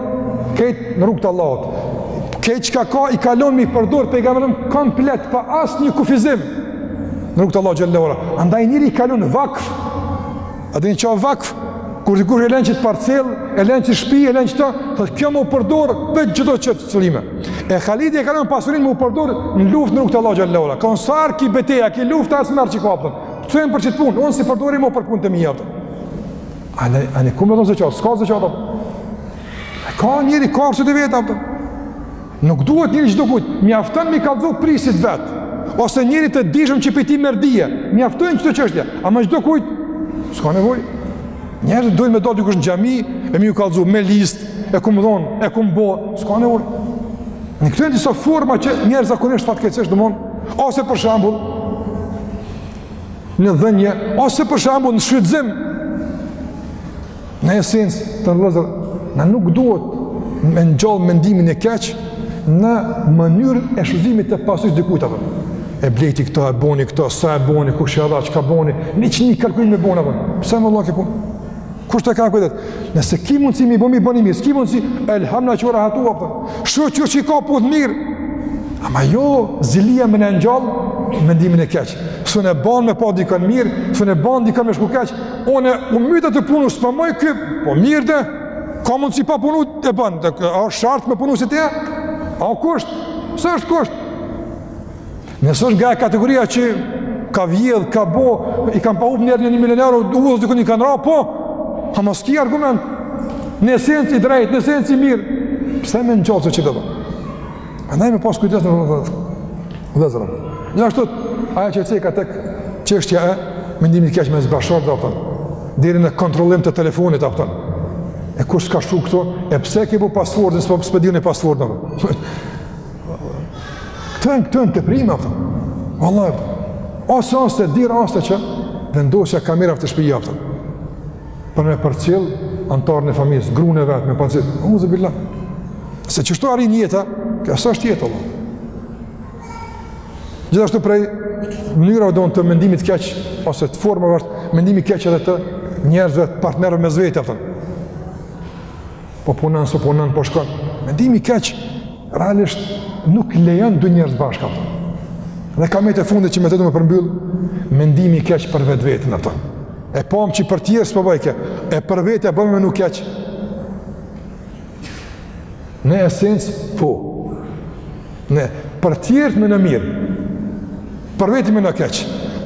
krejt në rrugë të Allahut krejt çka ka i kalon mi përdor pejgamberi komplet pa as një kufizim në rrugë të Allahut xhele ue ala andaj njëri i kalon vakf a dini çka vakf kur dikush e len qit parcelë e len qit shpi e len qeto thotë kjo me u përdor veç në qet qëllime. E Khalidi e ka lënë pasurin me u përdor në luftë në rrugë të Allahut xhele ue ala. Kon sa her ki beteja, ki lufta, merri, a kupton. Çojmë për qit punë, unë s'i përdori mo për punë të mia. A kupton, e ku me dhonë zeqat? S'ka zeqat. Ka njeri ka arsyet e veta, a kupton? Nuk duhet njeri çdokujt, mjafton mi kallzu prijësit vet. Ose njeri të dijshëm që pyti merr dije, mjaftojnë qeto çështje. Ama çdokujt s'ka nevojë. Njerëzit dojnë me dalë dikush në xhami, e mi ju kallzu me listë, e kom dhonë, e kom bo, s'ka nevojë. Në këtë e në disa forma që njerëz zakonisht fatkeqësisht domethonë, ose për shembull, në dhënie, ose për shembull në shfrytëzim, në esencë, a kupton, vëllezër, na nuk duhet me ngjallë mendimin e keq, në mënyrën e shfrytëzimit të pasurisë dikujt apo. E bleti këto, e boni këto, sa e boni, kush e dha, çka boni, nisni kalkulim me bo, a kupton. Pse mor vlla, ki punë? Kush të ka kujtet? Nëse ki mundësi mi bo mirë, boni mirë. Ki mundësi, elhamdulilah që u rahatu, a kupton. Shyqyr që i ka punët mirë. Ama jo, zilia me ngjallë mendimin e keq. S'un e ban me pa dikën mirë, s'un e ban dikën me shku keq. Unë u myta tu punu, së për mojë këpë, po mirë dhe, Ka mundësi pa punu e bon, a kupton, a është shart me punu si ti a? A kusht? S'është kusht. Nëse është nga kategoria që ka vjedh, ka bo, i kanë pas hup nja një milion euro, edhe dikun i kanë ra, po, ama mos ki argument, në esencë i drejtë, në esencë i mirë, pse me ngjallë qeto bënë? Andaj me pas kujdes në të të të Gjithashtu, ajo që e ceka tek çështja e mendimit të keq mes bashkëshortëve a kupton, deri në kontrollim të telefonit a kupton. E kush ta ka shkru këto, e pse ke bo passwordin, pse s'po e di unë passwordin, a kupton. Këto janë, këto janë teprime, a kupton. Allah, asë asë të dirë asë të që, vendosja kamera nëpër shpi, a kupton. për me përcjell anëtarët e familjes, gruan e vet me përcjell. Euzubillah. Se qeshtu arrin jeta, kjo s'është jetë. Vallah. Gjithashtu prej mënyrave domethonë të mendimit keq ose të formave është mendimi keq edhe të njerëzve të partnerëve mes vete, a kupton. po punon s'po punon po shkon. Mendimi i keq realisht nuk lejon dy njerëz bashkë, a kupton. Dhe ka metë e fundit që me të du me përmbyll mendimi i keq për vetveten, a kupton. E pam që për tjerë s'po bojke. E për vete a bon me mendu keq? Në esencë po. Ne, për tjert meno mirë, për veti meno keq.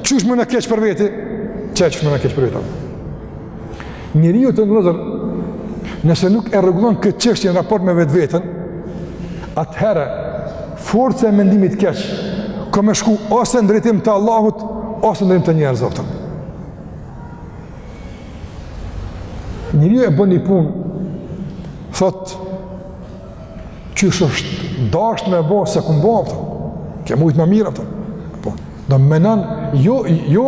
Qysh meno keq për veti? Qe qysh meno keq për veten. Njeriu, të nderuar vëllezër, nëse nuk e rregullon këtë çështje në raport me vetveten, atëherë, forca e mendimit keq, ka me shku ose në drejtim të Allahut, ose në drejtim të njerëzve, a pton. Njeriu e bën një punë, thotë, Qysh është dasht me bo s'e kum bo, a pton, ke mujtë ma mirë, a pton. Po, do menon, jo, jo,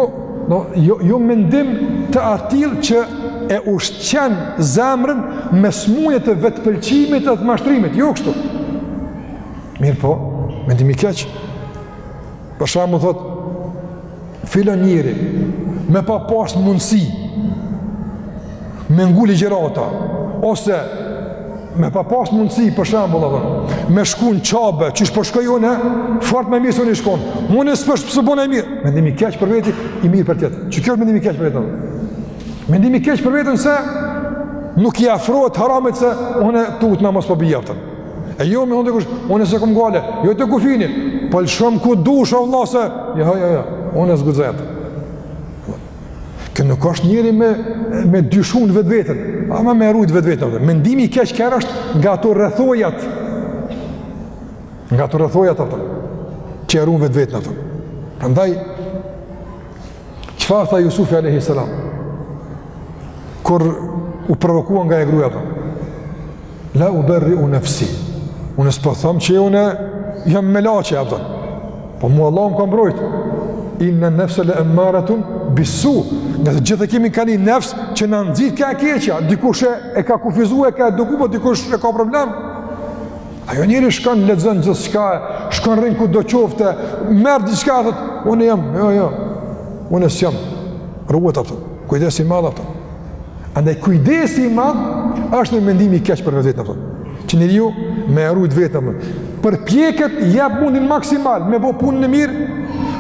do, jo, jo mendim të atillë që e ushqen zemrën me smunje të vetëpëlqimit dhe të mashtrimit, jo kështu. Mirëpo, mendimi i keq, Për shembull thotë filan njeri me pa pas mundësi me ngu ligjërata ose me pa pas mundësi për shembull apo me shku në Qabe qysh po shkoj unë fort më mirë se unë shkon unë s'po s'po bona i mirë mendim i keq për veti i mirë për tjetër qe kjo mendim i keq për veten mendim i keq për veten se nuk i afrohet haramit se unë tutna mos po bi, a pton E jo me unë dikush, unë s'e kom gajle, jo te kufini, po lë shumë ku du shë vllezër, jo, jo, jo, jo, unë s'guxoj. Kjo nuk është njeriu me, me dyshu në vetveten, ama me rujt vetveten, a pton. mendimi i keq kur është nga ato rrethojat, nga ato rrethojat, a pton, që e run vetveten, a pton. Prandaj, çfarë tha Jusufi a.s. Kur u provokua nga ajo gruja, a pton, La uberriu nefsi. Unë s'po thom që unë jam melaqe, a pton. Po mu Allahu më ka brojt. Inne nefse le emmaratun bissu. Ne të gjithë e kemi ka një nefs që na nxit ka e keqja. Dikush e ka kufizu e ka eduku, po dikush e ka problem. A jo, njeriu shkon lexon gjithçka, shkon rrin kudo qoftë, merr diçka, thotë, unë jam, jo, jo, unë s'jam, ruhet, a pton, kujdes i madh, a pton. Andaj kujdesi i madh është një mendim i keq për vetveten, a pton. Që njeriu me e rujt veten. Përpjeket, jep mundin maksimal, me bo punën e mirë,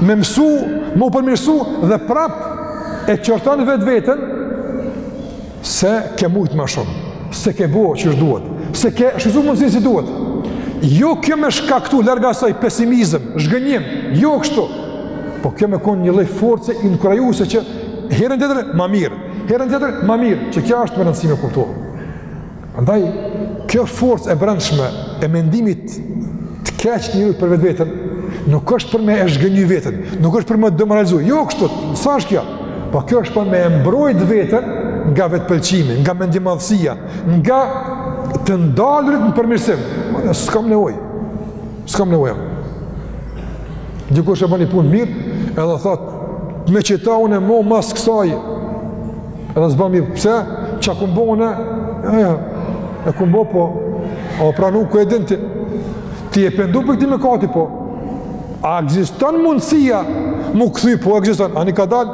me mësu, me u përmirësu dhe prap e qorton vetveten se ke mujtë ma shumë, s'e ke bo qysh duhet, s'e ke shfrytëzu mundësinë si duhet. Jo kjo me shkaktu, larg asaj, pesimizëm, zhgënjim, jo kështu, po kjo me konë një lloj force inkurajuese që Herën tjetër, ma mirë. Herën tjetër, ma mirë. Qe kjo është me rëndësi me kuptu. Andaj, kjo forcë e brendshme e mendimit të keq të njeriut për vetveten, nuk është për me e zhgënjy veten, nuk është për me demoralizu. Jo, kështu, s'është kjo. Po kjo është për me e mbrojt veten nga vetëpëlqimi, nga mendjemadhësia, nga të ndalurit në përmirësim. S'kam nevojë. S'kam nevojë. Dikush e bën një punë mirë, edhe thot, me qita unë ma mas kësaj. Edhe s'bën mirë. Pse? Çka kum bën unë? Ja, ja. E kum bë po. O pra nuk e din ti. Ti e pendu për këtij mëkati po. A ekziston mundësia mu kthy po ekziston? Ani ka dal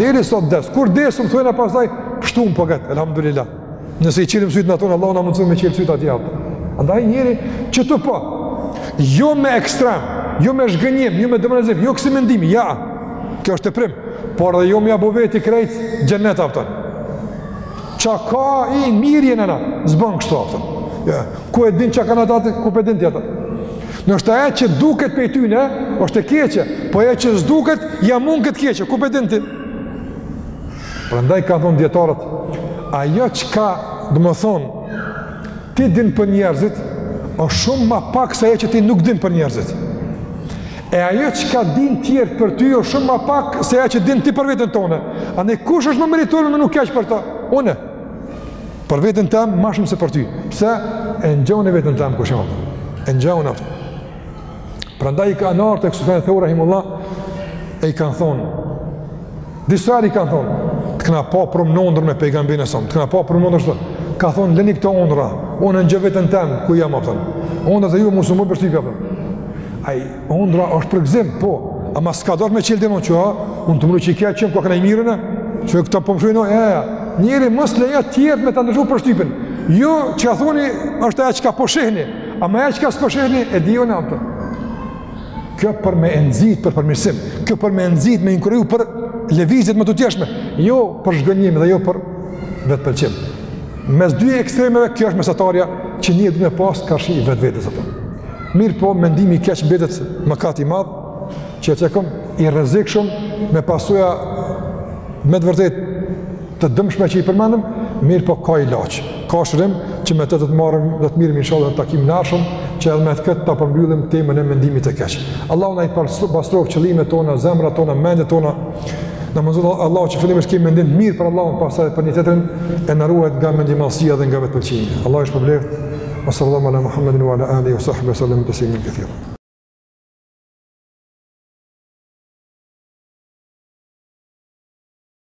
derisa t'des. Kur desum thonë pastaj, pshtum po. Elhamdulillah. Nëse i çelim sytë na tonë, Allahu na mundëson me çelë sytë atij. Andaj njeri qeto po, jo me ekstrem, jo me zhgënjim, jo me demoralizim, jo kësi mendimi, ja, kjo është e prim, por dhe jo me ja bo veti krejt xhennet. Çka ka i mirje në na, s'bën kështu apëtën. Ja. Ku e din çka ka në datë, ku pe din ti. Nëse ajo që duket për ty nuk është e keqe, po ajo që s'duket, ja mund t'ket keqe, ku pe din ti. Prandaj kanë thënë dijetarët, ajo çka, domethonë, ti din për njerëzit, o shumë ma pak se ajo që ti nuk din për njerëzit. E ajo çka din të tjerë për ty o shumë ma pak se ajo që din ti për veten tone. Andaj kush është më meritor me mendu keq për ta? Unë. Për veten tem ma shumë se për ty. Pse? E njoh unë veten tem kush jam. E njoh unë atë. Prandaj i kan ardhë edhe ksi Sufjan Theurit Rahimullah, e i kanë thonë, disa i kanë thonë, të kena pa prëm në ondërr me pejgamberin alejhi selam, të kena pa prëm në ondërr kshtu, ka thonë, leni këto ondrra, unë e njoh veten teme, ku jam, apëtën, ondrrat e juja mu s'më bojnë përshtypje, apëtën. Aj, ondrra është përgëzim, po, ama s'ka dorë me qëllë dinon, që ha, unë të mërë që i kja qëmë, ka këna i mirën e, që e këta pëmëshojnë, po e, e, njeri mos lejo tjert me ta ndryshu përshtypjen, ju, çka thoni, është ajo çka po shihni, Ama ajo çka s'po shihni, e di unë atë. Kjo për me nxit, për përmirësim, kjo për me nxit, me inkuraju për lëvizjet e mëtutjeshme, jo për zhgënjim dhe jo për vetëpëlqim. Mes dy ekstremeve, kjo është mesatarja që njeri duhet me pas karshi vetvetes ato. Mirëpo, mendimi i keq mbetet mëkat i madhë, që e cekëm i rrezikshëm me pasoja me të vërtetë të dëmshme që i përmendëm, mirëpo ka ilaç. Ka shërim që me të do të marrim do të mirremi inshallah në takimin e ardhshëm, që edhe me këtë ta përmbyllim temën e mendimit të keq. Allahu na i pastroftë qëllimet tona, zemrat tona, mendjet tona. Na mundsoftë Allahu që fillimisht të kemi mendim të mirë për Allahun pasaj për njëri-tjetrin e na ruajt nga mendjemadhësia dhe nga vetëpëlqimi. Allahu ju shpërbleftë. Wa sallallahu ala Muhammedin wa ala alihi wa sahbihi sallam tesliman kethira.